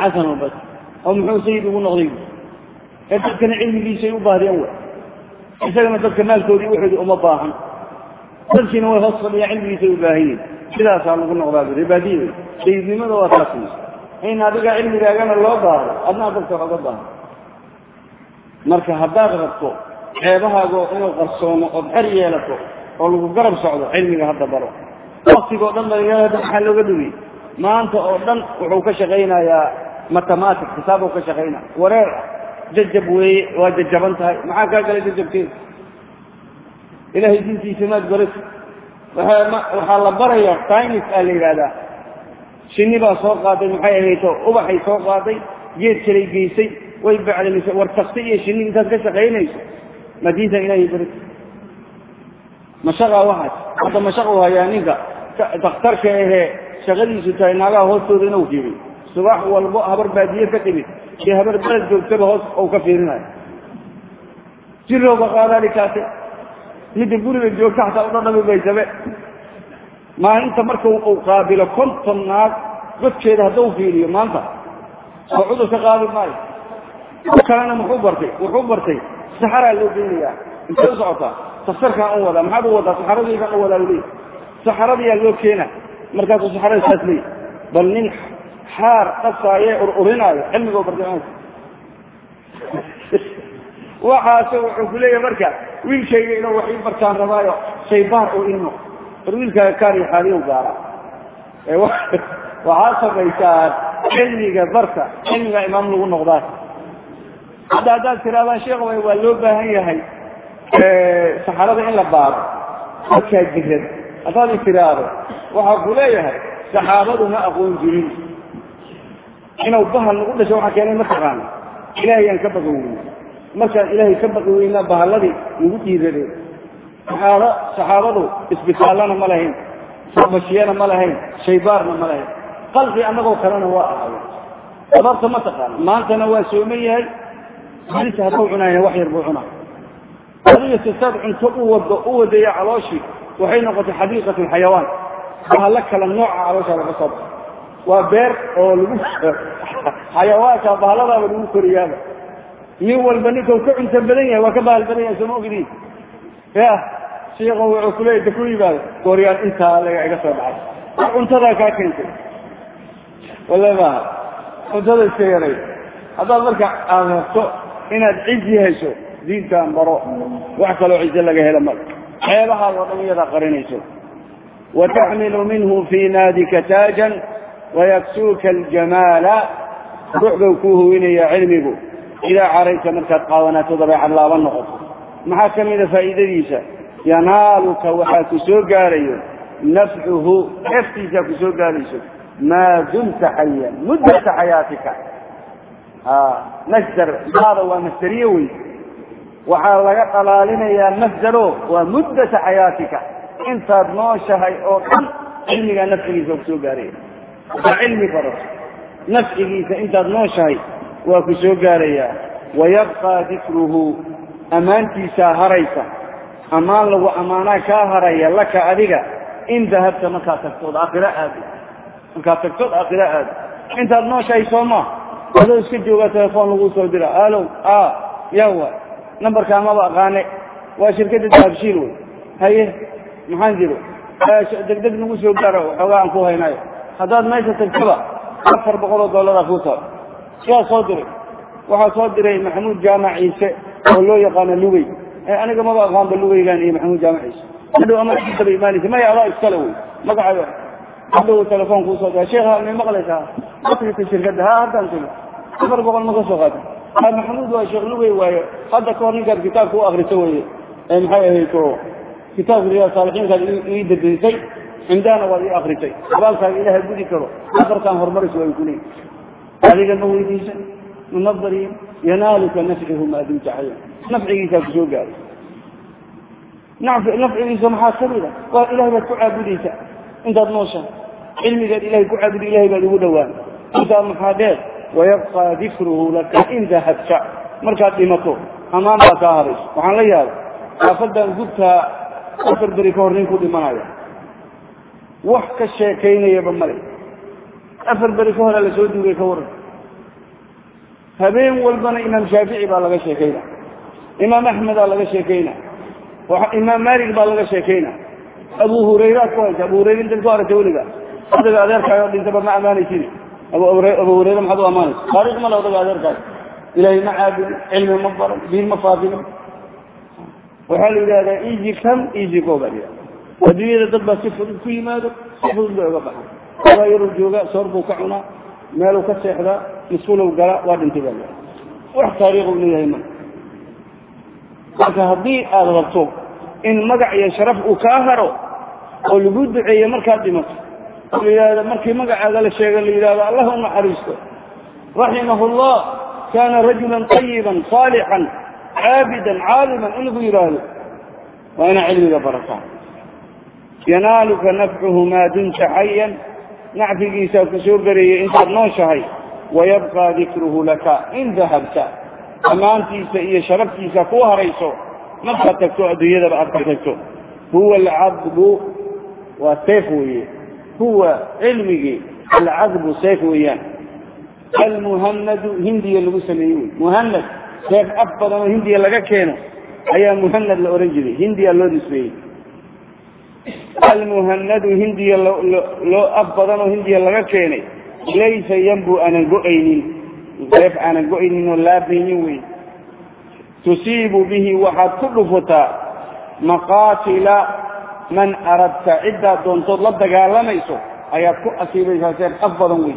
xasan lbasri oo muxuu sayid ugu noqday? Ee dadkana cilmigiisay u baadiyaan w isagana dadka maalkoodii wuxoodi uma baahan. Dadkiina way hoos fadhiyaa cilmigiisay u baahan yihiin sidaasaa lagu noqdaa reer baadiya sayidnimada waa taas in adiga cilmigaagana loo baahdo adnaa dadka oga baahan marka haddaad rabto ceebahaago inuu qarsoomo ood xer yeelato oo lagu garab socdo cilmiga hadda baro. Waktigoo dhan dhalinyarada maxaa looga dhugay maanta oo dhan wuxuu ka shaqaynayaa mathematic xisaabuu ka shaqaynaya wareer jajab weeye waa jajaban tahay. Maxaa kaa galay jajabkeeda ilahay diintiisa maad barati waxaa la baraya synis aa la yidhahdaa shinni baa soo qaaday maxay ahayto ubaxay soo qaaday geed kalay geysay way bacdamisay war takti iyo shinni intaad ka shaqaynayso. Ma diinta ilaahay barati mashaqaa waxaas hadda mashaqa hayaa ninka. Dakhtarka ahee shaqadiisu tahay naagaha hoostooda inuu fiiriyo subax walbo habar baadiye ka timid. Iyo habar beled joogtaba hoos ou ka fiirinayo. Jirooga qaadaalikaate midda guriga joogta xataa udhadhami baysabe maalinta marka uu qaabilo konton naag godkeeda hadduu fiiriyo maanta oo cudur ka qaadi maayo. Kalena muxuu bartay? Wuxuu bartay saxaraa loo geynayaa intay u socotaa tafsarkaan u wadaa maxaad u wadaa saxaradiikaan u wadaa leey saxaradiyaa loo keena markaasuu saxarada saas leey bal nin xaar dhasaaye ururinaayo cilmigoo bartay [laughs] waxaase wuxuu ku leeyahay marka wiilkayga inuu wax ii bartaan rabaayo shaybaar oo ilmo war wiilkaaga kaariyo xaaliyow gaara [laughs] waxaa samaysaan cilmiga barka cilmiga imaam lagu noqdaa. Hadda haddaad tirahdaan sheekh waa loo baahan yahay saxarada in la baaro. Dadkaa jiran haddaad i tiraahdo waxaa ku leeyahay saxaabadu ma aqoon jirin. Inuu bahal nagu dhasho waxaa keenay mataqaana ilaahay aan ka baqi weyna markaan ilaahay ka baqi weynaa bahalladii nagu dhiiradeen saxaaba saxaabadu isbitaallana ma lahayn farbashiyana ma lahayn shaybaarna ma lahayn. Qalbi annagoo kalena waa ahayo sababta ma taqaana maantana waa sooman yahay. Alisa hadduu cunaayna wax yar buu cunaa. Adiga sisaad cunto u wado u wadaya calooshii waxay noqotay xadiiqat lxayawaan bahalla kala nooca calooshaa laga soo baxo. Waa beer oo lagu [laughs] xayawaanka bahalladaaba lagu koriyaaba. Nin walba ninkau ka cunto badan yahay waa ka bahal badan yahay sooma ogdiin ya shiikhu wuxuu kuleeya da ku yimaado gooryaan intaa laga iga soo dhacay war cuntadaa kaa keentay. Wala maaha cuntada iska yaray. Haddaad marka aad rabto inaad cizi hayso diintaan baro. Wax kaloo cize laga hela male ceebahaad oo dhan iyadaa qarinayso wataxmilu minhu fii naadika taajan wayaksuuka aljamaala ruuxbau kuu huwinaya cilmigu idaa carayta markaad qaawanaato dabeecad laaban noqoto maxaa ka mida faa'iidadiisa yanaaluka waxaa ku soo gaarayo nafcuhu eftiisaa ku soo gaarayso maa dumta xayan muddata xayaatika masder maada waa masderiye wey waxaa laga dhalaalinayaa xayaatika intaad nooshahay oo dhan cilmigaa nafcigiisa ku soo gaaraya. Waa cilmi barato nafcigiisa intaad nooshahay waa ku soo gaarayaa wayabqaa dikruhu ammaantiisaa haraysa. Ammaan lagu ammaanaa kaa haraya laka adiga in dahabta markaad tagtood aakhiro aado markaad tagtood aakhiro aado intaad nooshahay sooma adoo iska joogaa telefoon laguu soo dira. Alow a yawa nambarkaa maba aqaane. Waa shirkadda dahabshiil wey haye maxaan jiro degdeg nagu soo gaaro waxoogaa aan ku haynayo. Haddaad meesha tagtaba afar boqol oo dollaraa kuu taal. Yaa soo diray. Waxaa soo diray maxamuud jaamac ciise oo loo yaqaano lugey aniga maba aqaanba lugeygan iyo maxamuud jaamac ciise. Hadhow ama daba imaanaysa maya adaa iskale wey. Magacayo. Hadhow telefoon kuu soo dira sheekha may maqlaysaa? Matrita shirkadda. Ha haddaan tiri. Afar boqol ma ka soo qaata maxamuud waa sheekh lugey waayo. Hadda kahor ninkaad kitaabka u akriso weye maxay ahayd o kitaabka riyaad saalixiinkaad ii dadisay cindahana waad ii akrisay abaalkaaga ilaha gudi karo. Afartaan horumaris waa kuleey adiga ma weydiisan munadariin yanaaluka nafcihu maa dumta xaya nafcigiisaa ku soo gaaray. Nafcigiisa maxaa kamida waa ilahay baad ku caabudaysa intaad nooshahay cilmigaad ilahay ku caabudi ilahay baad ugu dhowaan. Intaa maxaa dheer wayabqaa dikruhu laka in dahabta. Markaad dhimato amaan baa kaa harayso waxaan la yaabay afar beri ka hor nin ku dhimanaya wax ka sheekaynayaba male afar beri ka hora la soo duugay ka waran habeen walbana imaam shaafici baa laga sheekayna. Imaam axmedaa laga sheekayna. Imaam malik baa laga sheekayna. Abu hurayraad ku haysa abu hurayra intaad ku aragtay weliga. Adaga adeerkaayo dhintaba ma ammaanaysid abu hurayre maxaad u ammaanaysa taarikh male odaga adeerkaayo ilaahay ma caabudin cilmi ma baran diin ma faafinin waxaa la yidhahdaa easy come easy go baa la adduunyada dad baa si fudud ku yimaado si fudud bay uga baxaan ogaa yaruu jooga soor buu ka cunaa meeluu ka seexdaa mas'uulow waa dhintay baa la wax taariikhu leeyahay ma. Marka haddii aada rabto in magac iyo sharaf uu kaa haro oo lagu duceeyo markaad dhimato la yidhahdo markii magacaaga la sheega la yidhahdo allah naxariisto raximahu llah kana rajulan ayiban saalixan caabidan caaliman in lagu yidhaahdo waa inaa cilmiga barataa. Yanaaluka nafcuhu maa dumta xayan nacfigiisaa ku soo gareeyay intaad nooshahay wayabqaa dikruhu laka in dahabta ammaantiisa iyo sharaftiisa ku harayso markaad tagto adduunyadaba aad ka tagto. Huwa alcadbu waa seef weeye. Huwa cilmigii alcadbu seef weeyaan. Almuhanadu hindiya lagu sameeyey. Wey muhanad seef af badan oo hindiya laga keeno ayaa muhanad la ohan jiray hindiya loo nisbeeyey. Almuhanadu hindiya loo af badan oo hindiya laga keenay laysa yanbu aanan go'aynin seef aanan go'aynin oo laabaynin wey tusiibu bihi waxaad ku dhufataa maqaatila man aradta ciddaad doontood la dagaalamayso ayaad ku asiibaysaa seef af badan wey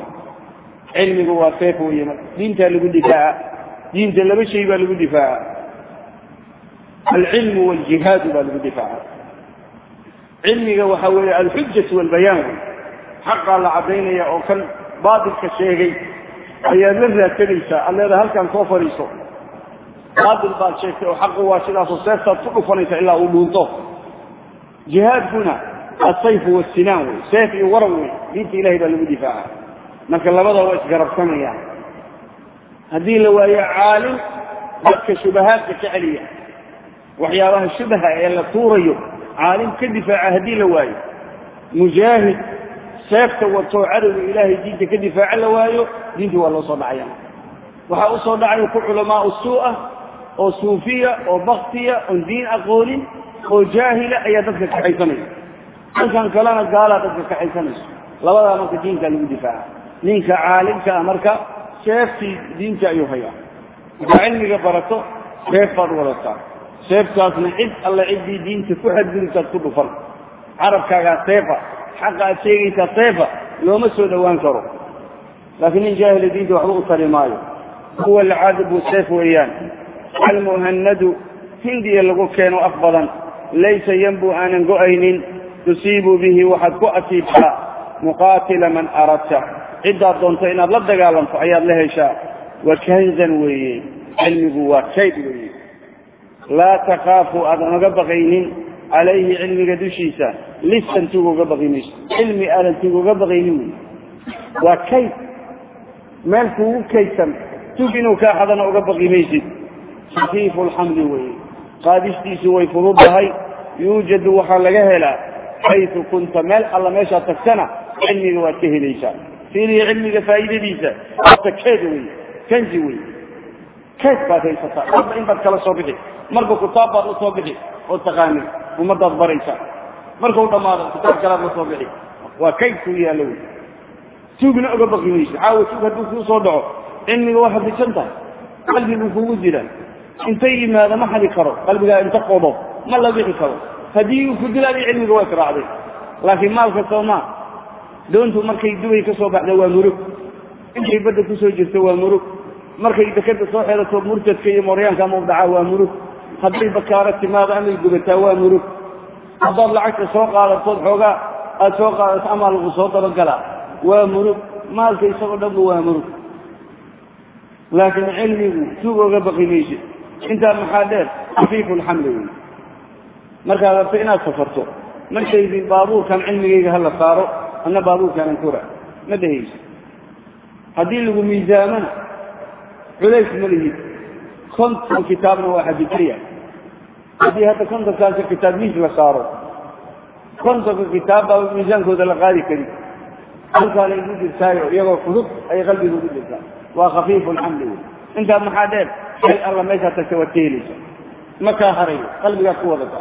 cilmigu waa seef wey diintaa lagu difaaca diinta laba shay baa lagu difaaca alcilmu waaljihaadu baa lagu difaaca cilmiga waxaa weeye alxujatu walbayaan wey xaqaa la caddaynaya oo kan baatilka sheegay ayaad la raadsanaysaa ad leedaha halkaan soo fadhiiso baatil baad sheegtay oo xaqu waa sidaasoo seeftaad ku dhufanaysa ilaa uu dhuunto jihaadkuna asayfu wasinaan wey seef iyo waran wey diinta ilahay baa lagu difaaca marka labada waa isgarabsanayaan haddii la waayo caalim dadka shubahaadka ka celiya waxyaabaha shubaha ee la tuurayo caalim ka difaaca haddii la waayo. Mujaahid seefta watoo cadowga ilaahay diinta ka difaaca la waayo diintii waa loo soo dhacaya. Waxaa u soo dhacaya ku culamaau suu'ah oo suufiya oo baktiya oon diin aqoonin oo jaahila ayaa dadka kaxaysanaysa halkan kalena gaalaa dadka kaxaysanayso. Labadaa marka diinta lagu difaaca. Ninka caalimka ah marka seeftii diinta ayuu hayaa. Markaa cilmiga barato seef baad wadataa. Seeftaasna cid alle ciddii diinta ku xadgudubtaad ku dhufan. Carabkaagaa seefa xaqa aad sheegaysaa seefa looma soo dhowaan karo. Laakiin nin jaahila diinta waxba u tari maayo. Huwa alcadabu seef weeyaan. Almuhanadu hindiya lagu keeno af badan. Laysa yanbu aanan go'aynin tusiibu bihi waxaad ku asiibtaa muqaatila man aradta ciddaad doonto inaad la dagaalanto ayaad la heshaa wa kanzan weeye. Cilmigu waa kayd weeye. Laa takaafu aadan oga baqaynin. Calayhi cilmiga dushiisa. Lisan tug oga baqi cilmi aadan tug oga baqaynin wey waa kayd meel kuugu kaydsan. Tug inuu kaa xadana oga baqi maysid. Khafiifu lxamli weye qaadistiisu way fududahay yuujadu waxaa laga helaa. Xaytu kunta meel alla meeshaad tagtana cilmiga waad ka helaysaa fiiriya cilmiga faa'iidadiisa. Horta keed wey kanzi wey keed baad haysataa marba in baad kala soo bixi. Marba kitaab baad u soo bixi oo taqaanid ummadaad baraysaa markau dhammaado kitaab kalaad la soo bixi. Waa kayd kuu yaallo wey tuugna oga baqi mayso caawa tuug hadduu kuu soo dhaco cilmiga waa xafisan tahay. Qalbiguu kugu jira. Intay yimaado ma xadi karo. Qalbigaa inta qodo ma la bixi karo. Haddii uu ku dilaadi cilmiga waa israacday laakiin maalka soomaa doontu markay dubay ka soo baxda waa murug. Intay badda ku soo jirto waa murug. Markay dekada soo xeerato murtadka iyo mooryaanka mawdaca waa murug. Hadday bakaaro timaado amay gubataa waa murug. Haddaad lacagta soo qaadatood xoogaa aada soo qaadato amaa lagu soo dabagalaa waa murug. Maalka isagoo dhanba waa murug. Laakiin cilmigu tuug oga baqi maysid intaa maxaa dheer lxamli wey markaad rabto inaad safarto markaydin baabuurkan cilmigayga hala saaro ana baabuurkaanan kora ma dhehayso haddii lagu miisaamana culays ma lihid. Konton kitaabna waa xadidaya haddii hadda kontonkaasa kitaab miis la saaro kontonka kitaab baa miisaankooda la qaadi kari. Halkaa laygu jirtaayo iyagoo fudud ayay qalbiga ugu jirtaa waa khafiifu lxamli wey intaa maxaa dheer shay alla meeshaa tagta waad ka ma kaa harayo qalbigaad ku wadata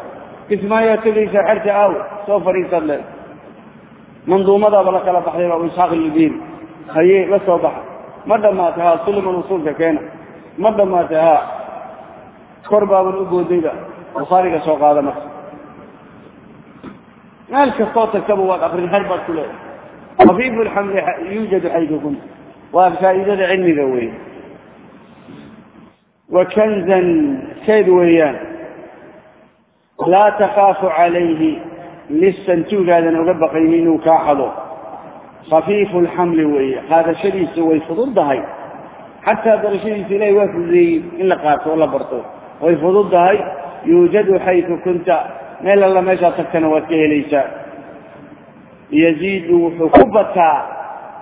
kismaayaad tegaysaa xerta aawo soo fadhiisaad leed manduumadaaba la kala baxday baa isxaaq ilibiri haye la soo baxa ma dhamaatay haa suliman usuulka keena. Ma dhamaatay haa kor baaban u boodayba bukhaariga soo qaada marka. Meel kastoo tagtaba waad akrin xer baad ku leedahay. Khafiifu lxamli yuujadu xaydu kunta waa faa'iidada cilmiga wey wa laa takaafu calayhi lisan tuugaadan oga baqayni inuu kaa xado. Khafiifu lxamli weeye. Qaadashadiisa way fududdahay xataa darashadiisa ilahay waa fududeeyey in la qaato oo la barto. Way fududdahay yuujadu xaytu kunta. Meel alla meeshaad tagtana waad ka helaysaa. Yaziidu wuxuu ku bataa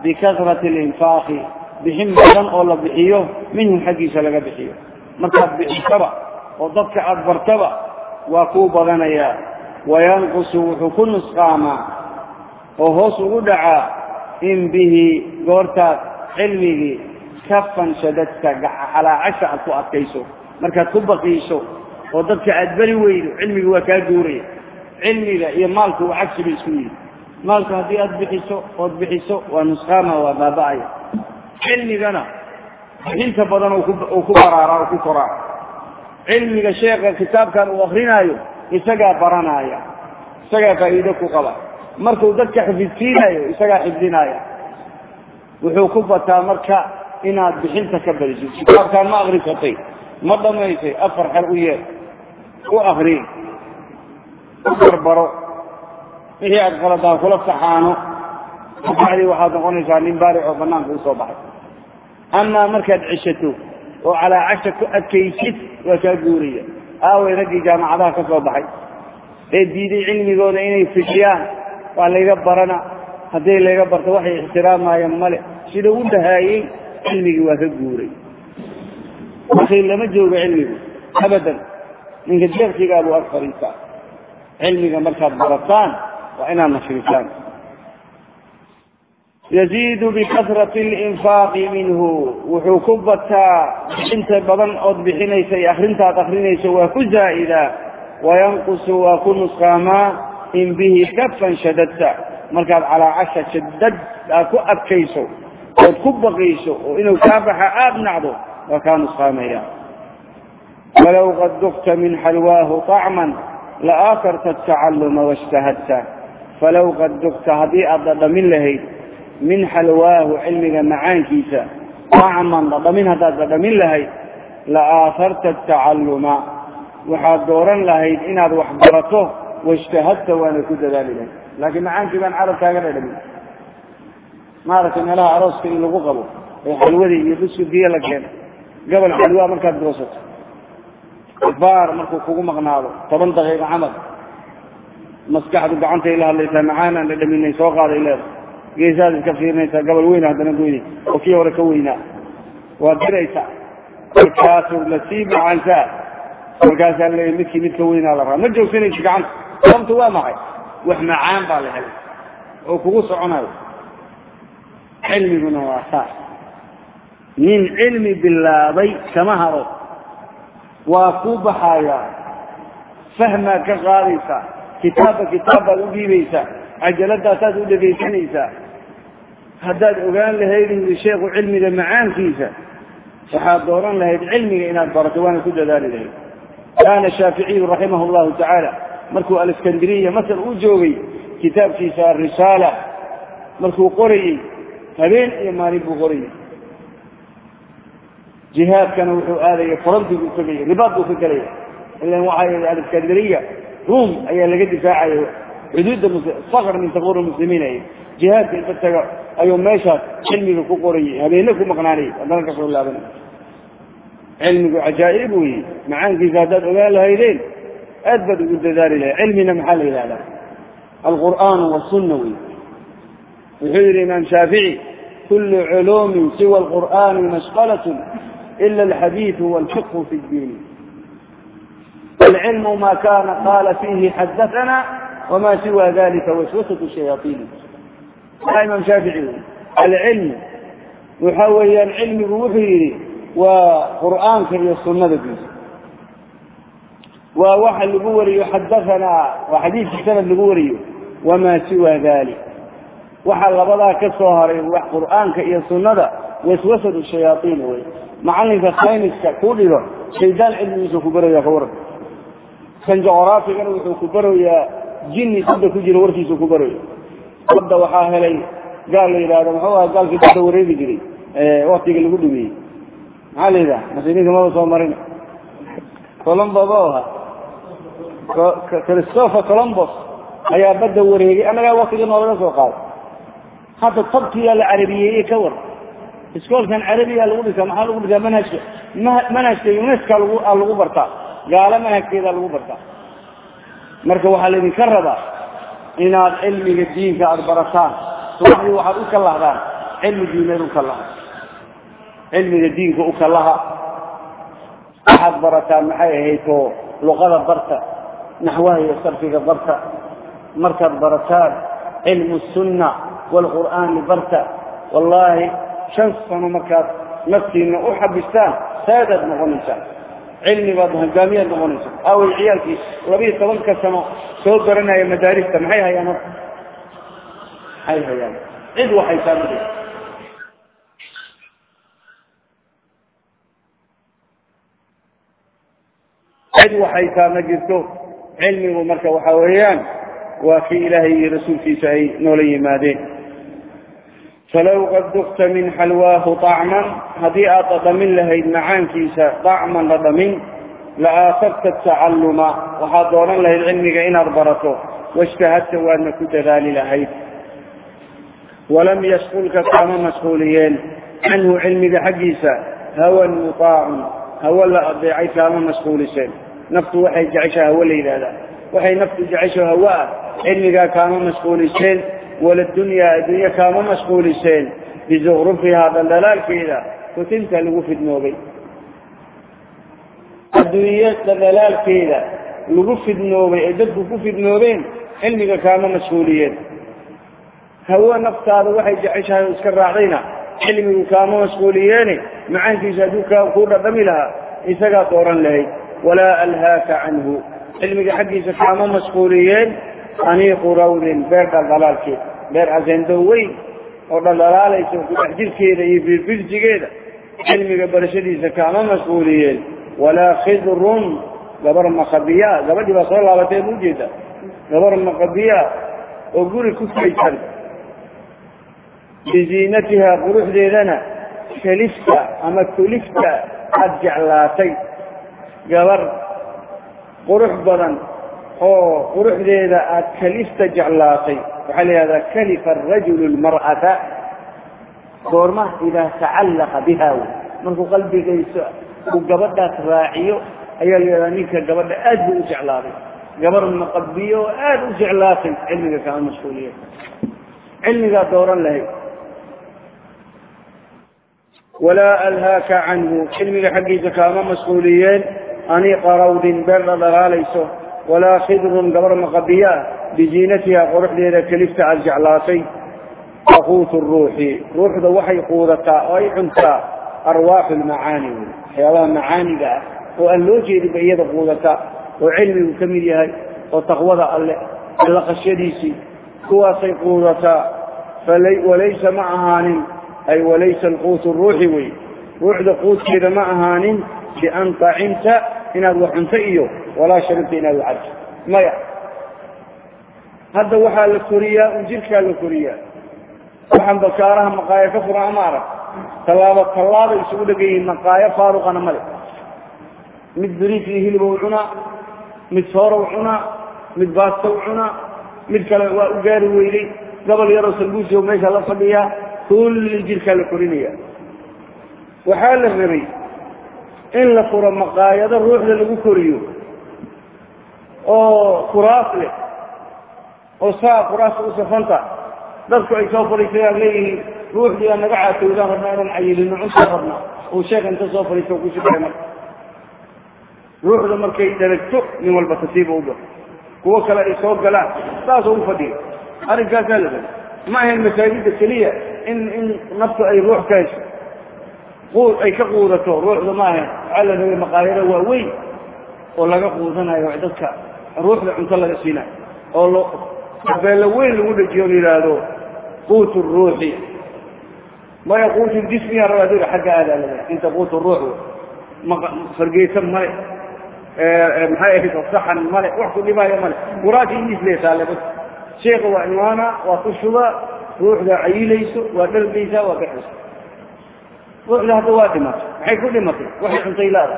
bikasrati alinfaaqi bixin badan oo la bixiyo minhu xaggiisa laga bixiyo. Markaad bixisaba oo dadka aada bartaba waa kuu badanayaa wayanqusu wuxuu ku nusqaamaa oo hoos ugu dhacaa in bihi goortaad cilmigii kafan shadadta calaacasha aad ku adkayso. Markaad ku baqiisho oo dadka aad beri weydo cilmigi waa kaa guuraya. Cilmiga iyo maalku waa cagsi bay isku yihi maalku haddii aad bixiso ood bixiso waa nusqaama waa uu uu isagaa baranaaya isagaa faa'iido ku qaba. Markuu dadka xifidsiinayo isagaa xifdinaaya. Wuxuu ku bataa marka inaad bixinta ka badisid kitaabkaan ma akrisatay ma dhamaysay afar xer u yeer u akri u barbaro. Wixii aad qaladaan kula saxaano kabacdii waxaad noqonaysaa nin baaric oo banaanka u soo baxay. Amaa markaad ceshato oo calaa casha ku adkaysid waa kaa guuraya aaway raggii jaamacadaha ka soo baxay. Ee diiday cilmigooda inay fidiyaan waa layga barana. Haddii layga barto waxay ixtiraamayaan male sida u dhahaayey cilmigii waa ka guuray. Markay lama joogo cilmigu abadan. Ninka deeqsigaa buu ag fadhiistaa cilmiga markaad barataan waa inaad nashrisaan yaziidu bikasrati alinfaaqi minhu. Wuxuu ku bataa bixinta badan ood bixinaysa iyo akrintaad akrinayso waa ku zaa'idaa wayanqusu waa ku nusqaamaa in bihi kafan shadadta. Markaad calaacasha shadad aad ku adkayso ood ku baqiiso oo inuu kaa baxa aada nacdo waa kaa nusqaamaya. Walow qad dukta min xalwaahu طacman laaakarta atacalluma washtahadta falow qad dukta haddii aad dhadhamin lahayd min xalwaahu cilmiga macaankiisa. طacman dhadhamin haddaad dhadhamin lahayd laaatharta atacalluma waxaad dooran lahayd inaad wax barato washtahadta waana ku dadaali lahayd laakiin macaankii baan carabkaaga dhadhamin. Maaragtay meelaha arooska in lagu qabo ee xalwadii iyo buskudkiiyo la keeno gobol xalwaa markaad goosato. Baar markuu kugu maqnaado toban daqiiqa camal. Maskaxdu gacantay la hadlaysaa macaanaan dhadhaminay soo qaaday leeda geesaad iska fiirinaysaa gabal weyna haddana goynay oo kii hore ka weynaa. Waa diraysaa markaasuu nasiib macaansaa. Markaasaa leeya midkii mid ka weynaa la rabaa. Ma joogsanaysa gacanta. Sababtu waa maxay? Wax macaan baa la helay oo kugu soconayo cilmiguna waa saas. Nin cilmi bilaabay kama haro. Waa ku baxayaa fahmaa ka qaadaysaa kitaabba kitaab baad u dhiibaysaa cajaladaasaad u dhegaysanaysaa haddaad ogaan lahayd yii sheekhu cilmiga macaankiisa. Waxaad dooran lahayd cilmiga inaad barato waana ku dadaali lahayd. Kaana shaaficiyu raximah llahu tacaala markuu aliskandiriya masar u joogay kitaabkiisa arisaala markuu qorayey habeen iyo maalin buu qorayey. Jihaadkana wuxuu aadaya farandiguu tegaya ribaad buu ka gelaya ilan waxaa aliskandiriya ruum ayaa laga difaacaya xuduudda fakr min takuur muslimiin jihaadka inta taga ayuu meeshaas cilmiga ku qorayay habeene ku maqnaanay haddana ka soo laabanay cilmigu cajaa'ib weye macaankiisa haddaad ogaan lahaydeen aad baad ugu dadaali lahay cilmina maxaa la yidhahdaa? Alqur'aanu wasunna wey. Wuxuu yidhi imaam shaafici kullu culuumin siwa alqur'aani mashqalatun ila alxadiidu walfiqhu fi ddiin alcilmu ma kana qaala fiihi xadathana wma siwa dalika waswasatu shayaaiini aa imaam shaafici alcilmu waxa weeyaan cilmigu wuxuu yidhi waa qur'aanka iyo sunnada guusa waa waxa lagu wariyo xadahanaa waa xadiidkii sanad lagu wariyo wamaa siwa dalik waxa labadaa ka soo haray wax qur'aanka iyo sunnada waswasatu shayaaiin wey. Macalinka sayniska ku dhigo shaydaan cilmigiisa ku baraya ka waran kan juqraafigana wuxuu ku barayaa jini badda ku jira warkiisu ku barayo badda waxaa helay gaal la yidhahdo muxuu aha gaalkii badda wareegi jiray waktiga lagu dhumiyey. Maxaa la yidhaha masiniinka maba soo marin. Colombo aha. Christopher colombos ayaa badda wareegay annagaa waktiga noolaga soo qaaday. Hadda tabkiyaa la carabiyeeyey ka war. Iskoolkan carabiya lagu dhisaa maxaa lagu dhisaa? Manhajka. Manhajka uneska lagu bartaa. Gaalo manhajkeeda lagu bartaa. Marka waxaa laydinka rabaa inaad cilmiga diinka aada barataan. Subaxdii waxaad u kalahdaan cilmi diineed u kalaha cilmiga diinka u kalaha waxaad barataan maxay ahaydoo luqada barta naxwaha iyo sarfiga barta. Markaad barataan cilmu sunna waalqur'aani barta wallaahi shan sano markaad naftiina u xabistaan saadaad noqonaysaan cilmi baad hogaamiyaad noqonaysa aaway ciyaalkii labiiyo tobanka sano soo baranaya madaarista maxay hayaan horta maxay hayaan? Cid waxaysaa ma jirto cid waxaysaa ma jirto cilmigu marka waxa weeyaan waa kii ilaahay iyo rasuulkiisa ay noola yimaadeen falow qad dukta min xalwaahu طacman haddii aad dhadhamin lahayd macaankiisa dacman dhadhamin la'aafagta tacalluma waxaad dooran lahayd cilmiga inaad barato wajtahadta waadna ku dadaali lahayd. Walam yashqulka kaama mashquuliyeen canhu cilmiga xaggiisa hawan mutaacun hawa la adeecay kaama mashquuliseen. Naftu waxay jeceshaa hawo la yidhaahdaa. Waxay naftu jecesho hawo ah cilmigaa kaama mashquuliseen waladunyaa adduunye kaama mashquuliseen bizukhrufihaa dhaldhalaalkeeda kutinta lagu fidnoobay adduunye dhaldhalaalkeeda lagu fidnoobay ay dadku ku fidnoobeen cilmiga kaama mashquuliyeen hawo naftaada waxay jeceshahay oo iska raacdayna cilmigu kaama mashquuliyeene macaankiisa hadduu kuu dhadhami lahaa isagaa dooran lahayd walaa alhaaka canhu cilmiga xaggiisa kaama mashquuliyeen aniiqu rawdin beer dhaldhalaalkeed beer asendo weyn oo dhaldhalaalaysa kudhex jirkeeda iyo firfirjigeeda cilmiga barashadiisa kaama mashquuliyeen walaa khidrun gabar makabiya gabadhii baa soo laabatee ma ujeeda gabar makabiya oo guri ku faysan. Biziinatiha quruxdeedana kalifta ama kulifta aada jeclaatay. Gabar qurux badan oo quruxdeeda aada kalifta jeclaatay. Waxaa la yihahdaa kalifa arajulu lmar'ata. Goorma idaa tacallaqa biha wy markuu qalbigayso uu gabadhaas raaciyo ayaa la yidhahdaa ninka gabadha aad buu u jeclaaday. Gabar maqabiyo oo aad u jeclaatay. Cilmiga kama mashquuliya cilmigaa dooran lahayd walaa alhaaka canhu. Cilmiga xaggiisa kaama mashquuliyeen. Aniiqa rawdin beer la dhalaalayso walaa khidrun gabar maqabiyo ah biziinatiha quruxdeeda kelifta aad jeclaatay taquutu ruuxi. Ruuxda waxay quudataa oo ay cuntaa arwaaxu lmacaani wey waxyaabaha macaaniga ah oo aan loo jeedinba iyada quudataa oo cilmigu ka mid yahay oo taqwada alle alla qashadiisii kuwaasay quudataa. Walaysa ma ahaanin ay walaysa alquutu ruuxi ma ahaanin bian inaad wax cunto iyo walaa sharibta inaad wax cabto maya. Hadda waxaa la koriyaa un jirkaa la koriyaa. Waxaan bakaaraha maqaayo ka furan ama arag? Tallaabo tallaabay isugu dhegan yihiin maqaayo faaruqana male mid beriis iyo hilibow cunaa mid soorow cunaa mid baastow cunaa mid kale waa u gaari weyday gobol yaroo salbuusi meesha la fadhiyaa kulli jirkaa la korinaya. Waxaa la rabay in la furo maqaayado ruuxda lagu koriyo oo kuraas leh oo saa kuraasta u safanta dadku ay soo fadhiisayaan leeyihiin ruuxdii aa naga caatowdaan rabnaa inaan cayilino cuntaa rabnaa uu sheekh inta soo fadhiisto ku shibay marka. Ruuxda markay dharagto nin walba tasiiba u dhao kuwo kale ay soo galaan saasoo u fadhiyo. Arrinkaasaa la rabay ma ahayn masaajidda keliya in in naftu ay ruux ka hesho quud ay ka quudato ruuxda ma ahayn waxaa la rabay maqaayado waaweyn oo laga quudanayo dadka. Ruuxda cunto laga siinayo oo lo beelo weyn lagu dhajiyo la yidhaahdo quut ruuxi. Maya quut jismiya raba adiga xagga aadaa la inta quut ruux fargeeso male maxay ahayd saxan male wax ku dhibaayo male. Quraanka ingis leesaale bas sheekha waa imaana waa ku shuba ruuxda cayilayso waa dhalgaysaa waa baxaysa ruuxda hadda waa dhimatay maxay ku dhimatay waxay cuntay laada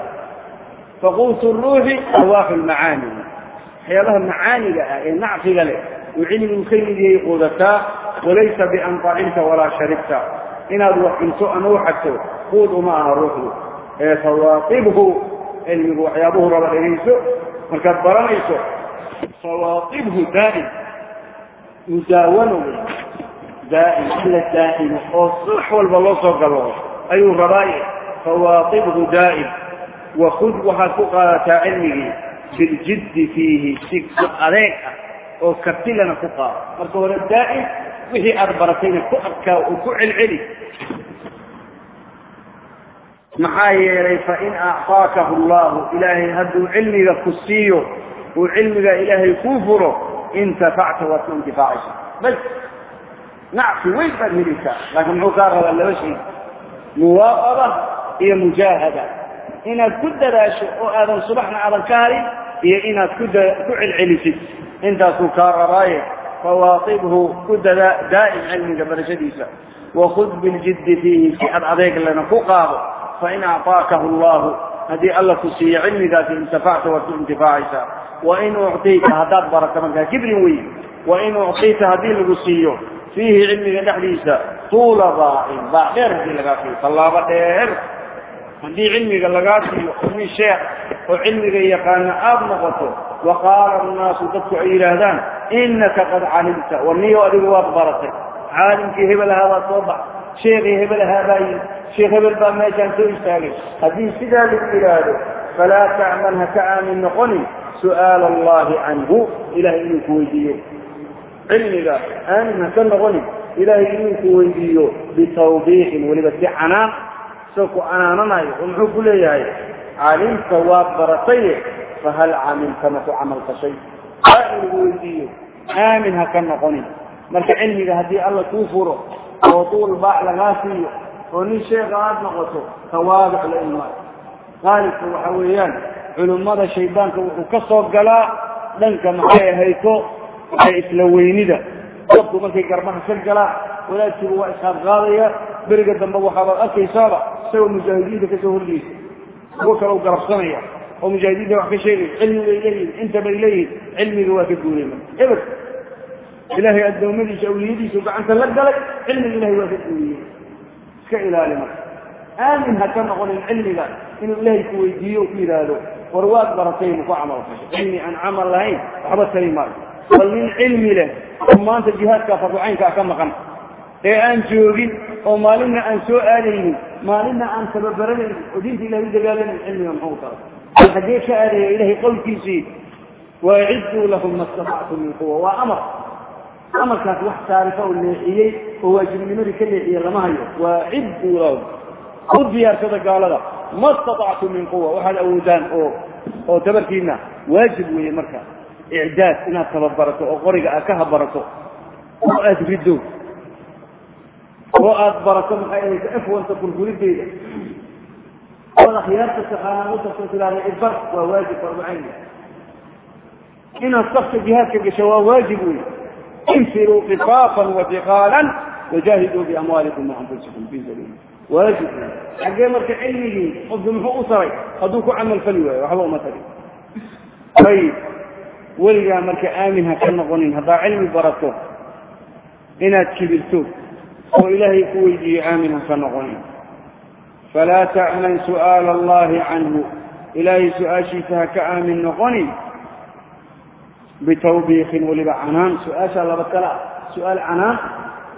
faquut ruuxi arwaaxu lmacaani waxyaabaha macaaniga ah ee nacfiga leh uu cilmigu ka yahay quudataa walaysa bian طacimta walaa sharibta inaad wax cunto ama u xagto quud uma aha ruuxdu ee fawaaqibhu cilmigu waxyaabuhu raba dhegayso markaad baranayso fawaaqibhu daa'im mudaawano wey daa'im in la daa'imo oo subax walba loo soo galo ayuu rabaaye fawaaqibhu daa'im wakud waxaad ku qaadataa cilmigii biljiddi fiihi si adeeg ah oo kartilana ku qaado. Marka hore daa'im wixii aada baratayna ku adkaa oo ku celceli. Maxaa yeelay fain acطaakahu allahu ilaahay hadduu cilmiga ku siiyo uu cilmiga ilaahay kuu furo intafacta waad ku intifaacaysa bas nacfi weyn baad helaysaa laakiin muxuu kaa rabaa laba shay muwaaqaba iyo mujaahada inaad ku dadaasho oo aadan subaxna aadan ka harin iyo inaad ku ku celcelisid intaasuu kaa rabaaye fawaaqibhu ku dadaa daa'im cilmiga barashadiisa wakud biljiddi fiihi si ad adeeg lana ku qaado fain acطaakahu allahu haddii alla ku siiyo cilmigaasi intafacta waad ku intifaacaysaa wain ucطiita haddaad barato markaa kibrin wey wain ucطiita haddii lagu siiyo fiihi cilmiga dhexdiisa tuula baacin baac dheer haddii lagaa siiyo tallaabo dheer. Haddii cilmiga lagaa siiyo nin sheekh oo cilmiga yaqaana aada noqoto wa qaala annaasu dadku ay yidhaahdaan inaka qad calimta waniyo adigu waad baratay. Caalimkii hebel soo bax sheekhii hebel ahaabaa yii sheekh hebel baa meeshaan soo istaagay. Haddii sidaa lagu yidhaahdo falaa tacmal ha ka aamin noqonin su'aala allahi canhu ilahay inuu ku weydiiyo cilmiga aamin ha ka noqonin. Ilaahay inuu ku weydiiyo bitawbiixin weliba si canaan isagoo ku canaananayo oo muxuu ku leeyahay calimta waad barataye fahal camilta ma ku camal fashay aa in lagu weydiiyo aamin ha ka noqonin. Marka cilmiga haddii alla kuu furo oo duul baax lagaa siiyo oo nin sheekha aada noqoto tawaabic la imaan. Qaalibka waxa weeyaan culummada shaydaanka wuxuu ka soo galaa dhanka maxay ahayto ee isla weynida. Dadku markay garbaha ka galaan wadaadkiiba waa ishaadqaadaya beriga dambe waxaabaad arkaysaaba isagoo mujaahidiinta ka soo horgeysa kuwo kale u garabsanaya. Oo mujaahidiinta wax ka sheegay cilmi bay leeyihiin inta bay leeyihiin cilmiga waa ka guuray marka. Eber ilaahay addoommadiisa awliyadiisu gacanta la galay cilmiga ilahay waa ka guuriyey iska ilaali marka. Aamin ha ka noqonin cilmiga inuu ilaahay ku weydiiyo o ku yidhaahdo. War waad barataynu ku camal fashay cilmi aan camal lahayn waxba tari maayo bal nin cilmi leh oo maanta jihaadka farducaynkaa ka maqan. Ee aan joogin oo maalinna aan soo aadaynin maalinna aan tababaranaynin oo diinta ilahay u dagaalamayn cilmiga muxuu tara bal xaggee ka aadaya ilahay qowlkiisii waacidduu lahum ma statactum min quwa waa amar. Amarkaas wax taarifa oo leexiyey oo waajibnimadii ka leexiyey lama hayo. Waacidduu lahum. U diyaarsada gaalada. Ma statactum min quwa waxaad awoodaan oo oo tabarkiina waajib weeye marka icdaad inaad tababarato oo qoriga aad ka habarato oo aad riddo oo aad barato maxay ahayd afwanta kulkulideeda ood akhyaarta tagto tiraahda ibar waa waajib farducayn inaad safka jihaadka gasho waa waajib wey infiruu kifaafan watiqaalan wajaahiduu biamwaalikum waanfusikum fi sabiili waajib xaggee marka cilmigii qofku muxuu u taray hadduu weligaa marka aamin ha ka noqonin haddaa cilmi barato inaad kibirto oo ilaahay ku weydiiyo aamin ha ka noqonin. Falaa ta'man su'aala allahi canhu. Ilaahay su'aashiisa ha ka aamin noqonin bitawbiiqin weliba canaan. Su'aashaa laba kala ah. Su'aal canaan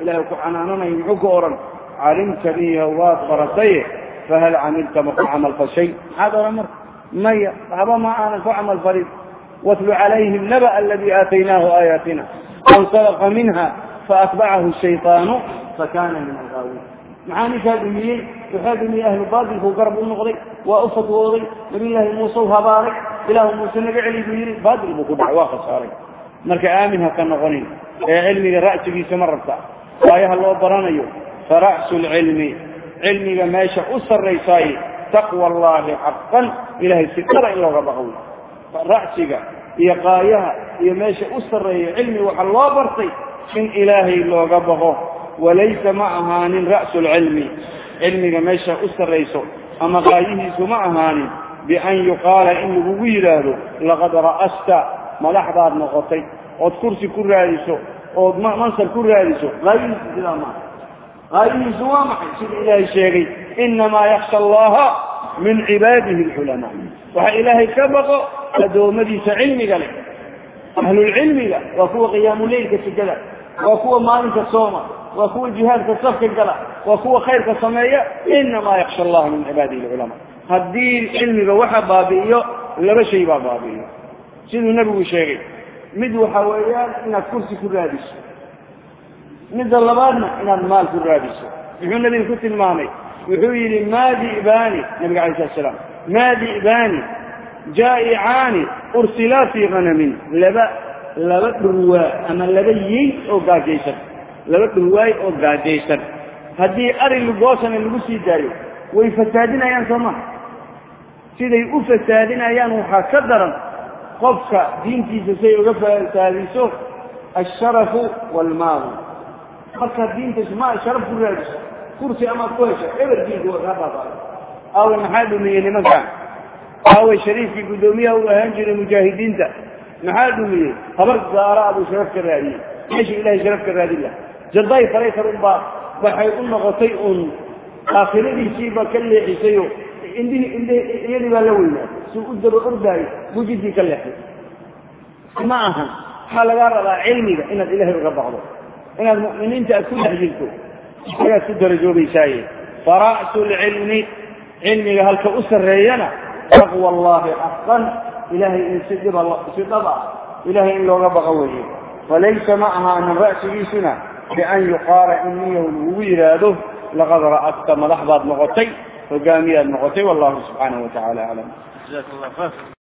ilahay ku canaananayo muxuu ka odhan? Calimta biha waad barataye fahal camilta ma ku camal fashay maxaad odhan marka maya waxba ma aanan ku camal falin watlu calayhim naba aladii aataynaahu aayaatina faاnsalaqa minha faatbacahu shayطaanu fakana min algaawiin maxaa ninkaa dhumiyey waxaa dhumiyey ahlu baatilkuu garab u noqday waa u fadwooday nabiy llaahi muuse u habaaray ilaahu muuse naga celi buu yidhi baatil buu ku dhacay waa khasaaray marka aamin ha ka noqonin ee cilmiga ra'sigiisa ma rabta waayaha loo baranayo fara'su lcilmi cilmiga meesha u sarraysaaye taqwa ra'siga iyo qaayaha iyo meesha u sarreeya cilmi waxa loo bartay in ilaahay looga baqo walaysa ma ahaanin ra'su lcilmi cilmiga meesha u sarrayso ama qaayihiisu ma ahaanin bian yuqaala in lagugu yidhaahdo laqad ra'asta madax baad noqotay. Ood kursi ku raadiso ood mansar ku raadiso. Qaayihiisu sidaa maaha qaayihiisu waa maxay? Sida ilaahay sheegay inamaa yaksha allaha min cibaadihi alculamaa waxa ilaahay ka baqo addoommadiisa cilmiga leh ahlulcilmiga waa kuwa qiyaamuleylka tukada waa kuwa maalinka sooma waa kuwa jihaadka safka gala waa kuwa khayrka sameeya inamaa yaksha allaha min cibaadihi alculamaa haddii cilmiga waxa baabi'iyo laba shay baa baabi'iyo. Siduu nebigu sheegay mid waxa weeyaan inaad kursi ku raadiso midda labaadna inaad maal ku raadiso. Muxuu nebigu ku tilmaamay wuxuu yidhi maa di'baani nabiga alay slat slaam maa di'baani jaa'icaani ursilaa fii hanamin laba laba dhurwaa ama laba yey oo gaajaysan laba dhurwaay oo gaajaysan haddii ari lugoosana lagu sii daayo way fasaadinayaan soo siday u fasaadinayaan waxaa ka daran qofka diintiisa say uga fasaadiso asharafu waalmaalu markaad diinta ma sharaf ku raadiso kursi amaad ku hesho eber diinku waa kaa baabaayo aawe maxaa dhumiyey nimankan aaway shariifkii guddoomiyaha u ahaan jiray mujaahidiinta. Maxaa dhumiyey? Habar gaara abuu sharaf ka raadiyey. Meesha ilahay sharaf ka raadin laha jaday faraytar unbaa waxay u noqotay uun. Aakhiradiisiiba ka leexisayo indhihii indh iyadii baa la weynaa. Si u daba ordaayo buu ka leexday. Ma ahan. Waxaa lagaa rabaa cilmiga inaad ilaahay uga baqdo inaad mu'miniinta aad ku dhex jirto isagaad ku darajoobaysaaye fara'su lcilmi cilmiga halka u sarreeyana taqwa allahi xaqan ilahay in si dhiba si dhab ah ilahay in looga baqo weeye. Falaysa ma ahaanin ra'sigiisuna bian yuqaala in niyahu lagugu yidhaahdo laqad ra'adta madax baad noqotay hogaamiyaad noqotay wallahu subxaanahu watacaala aclam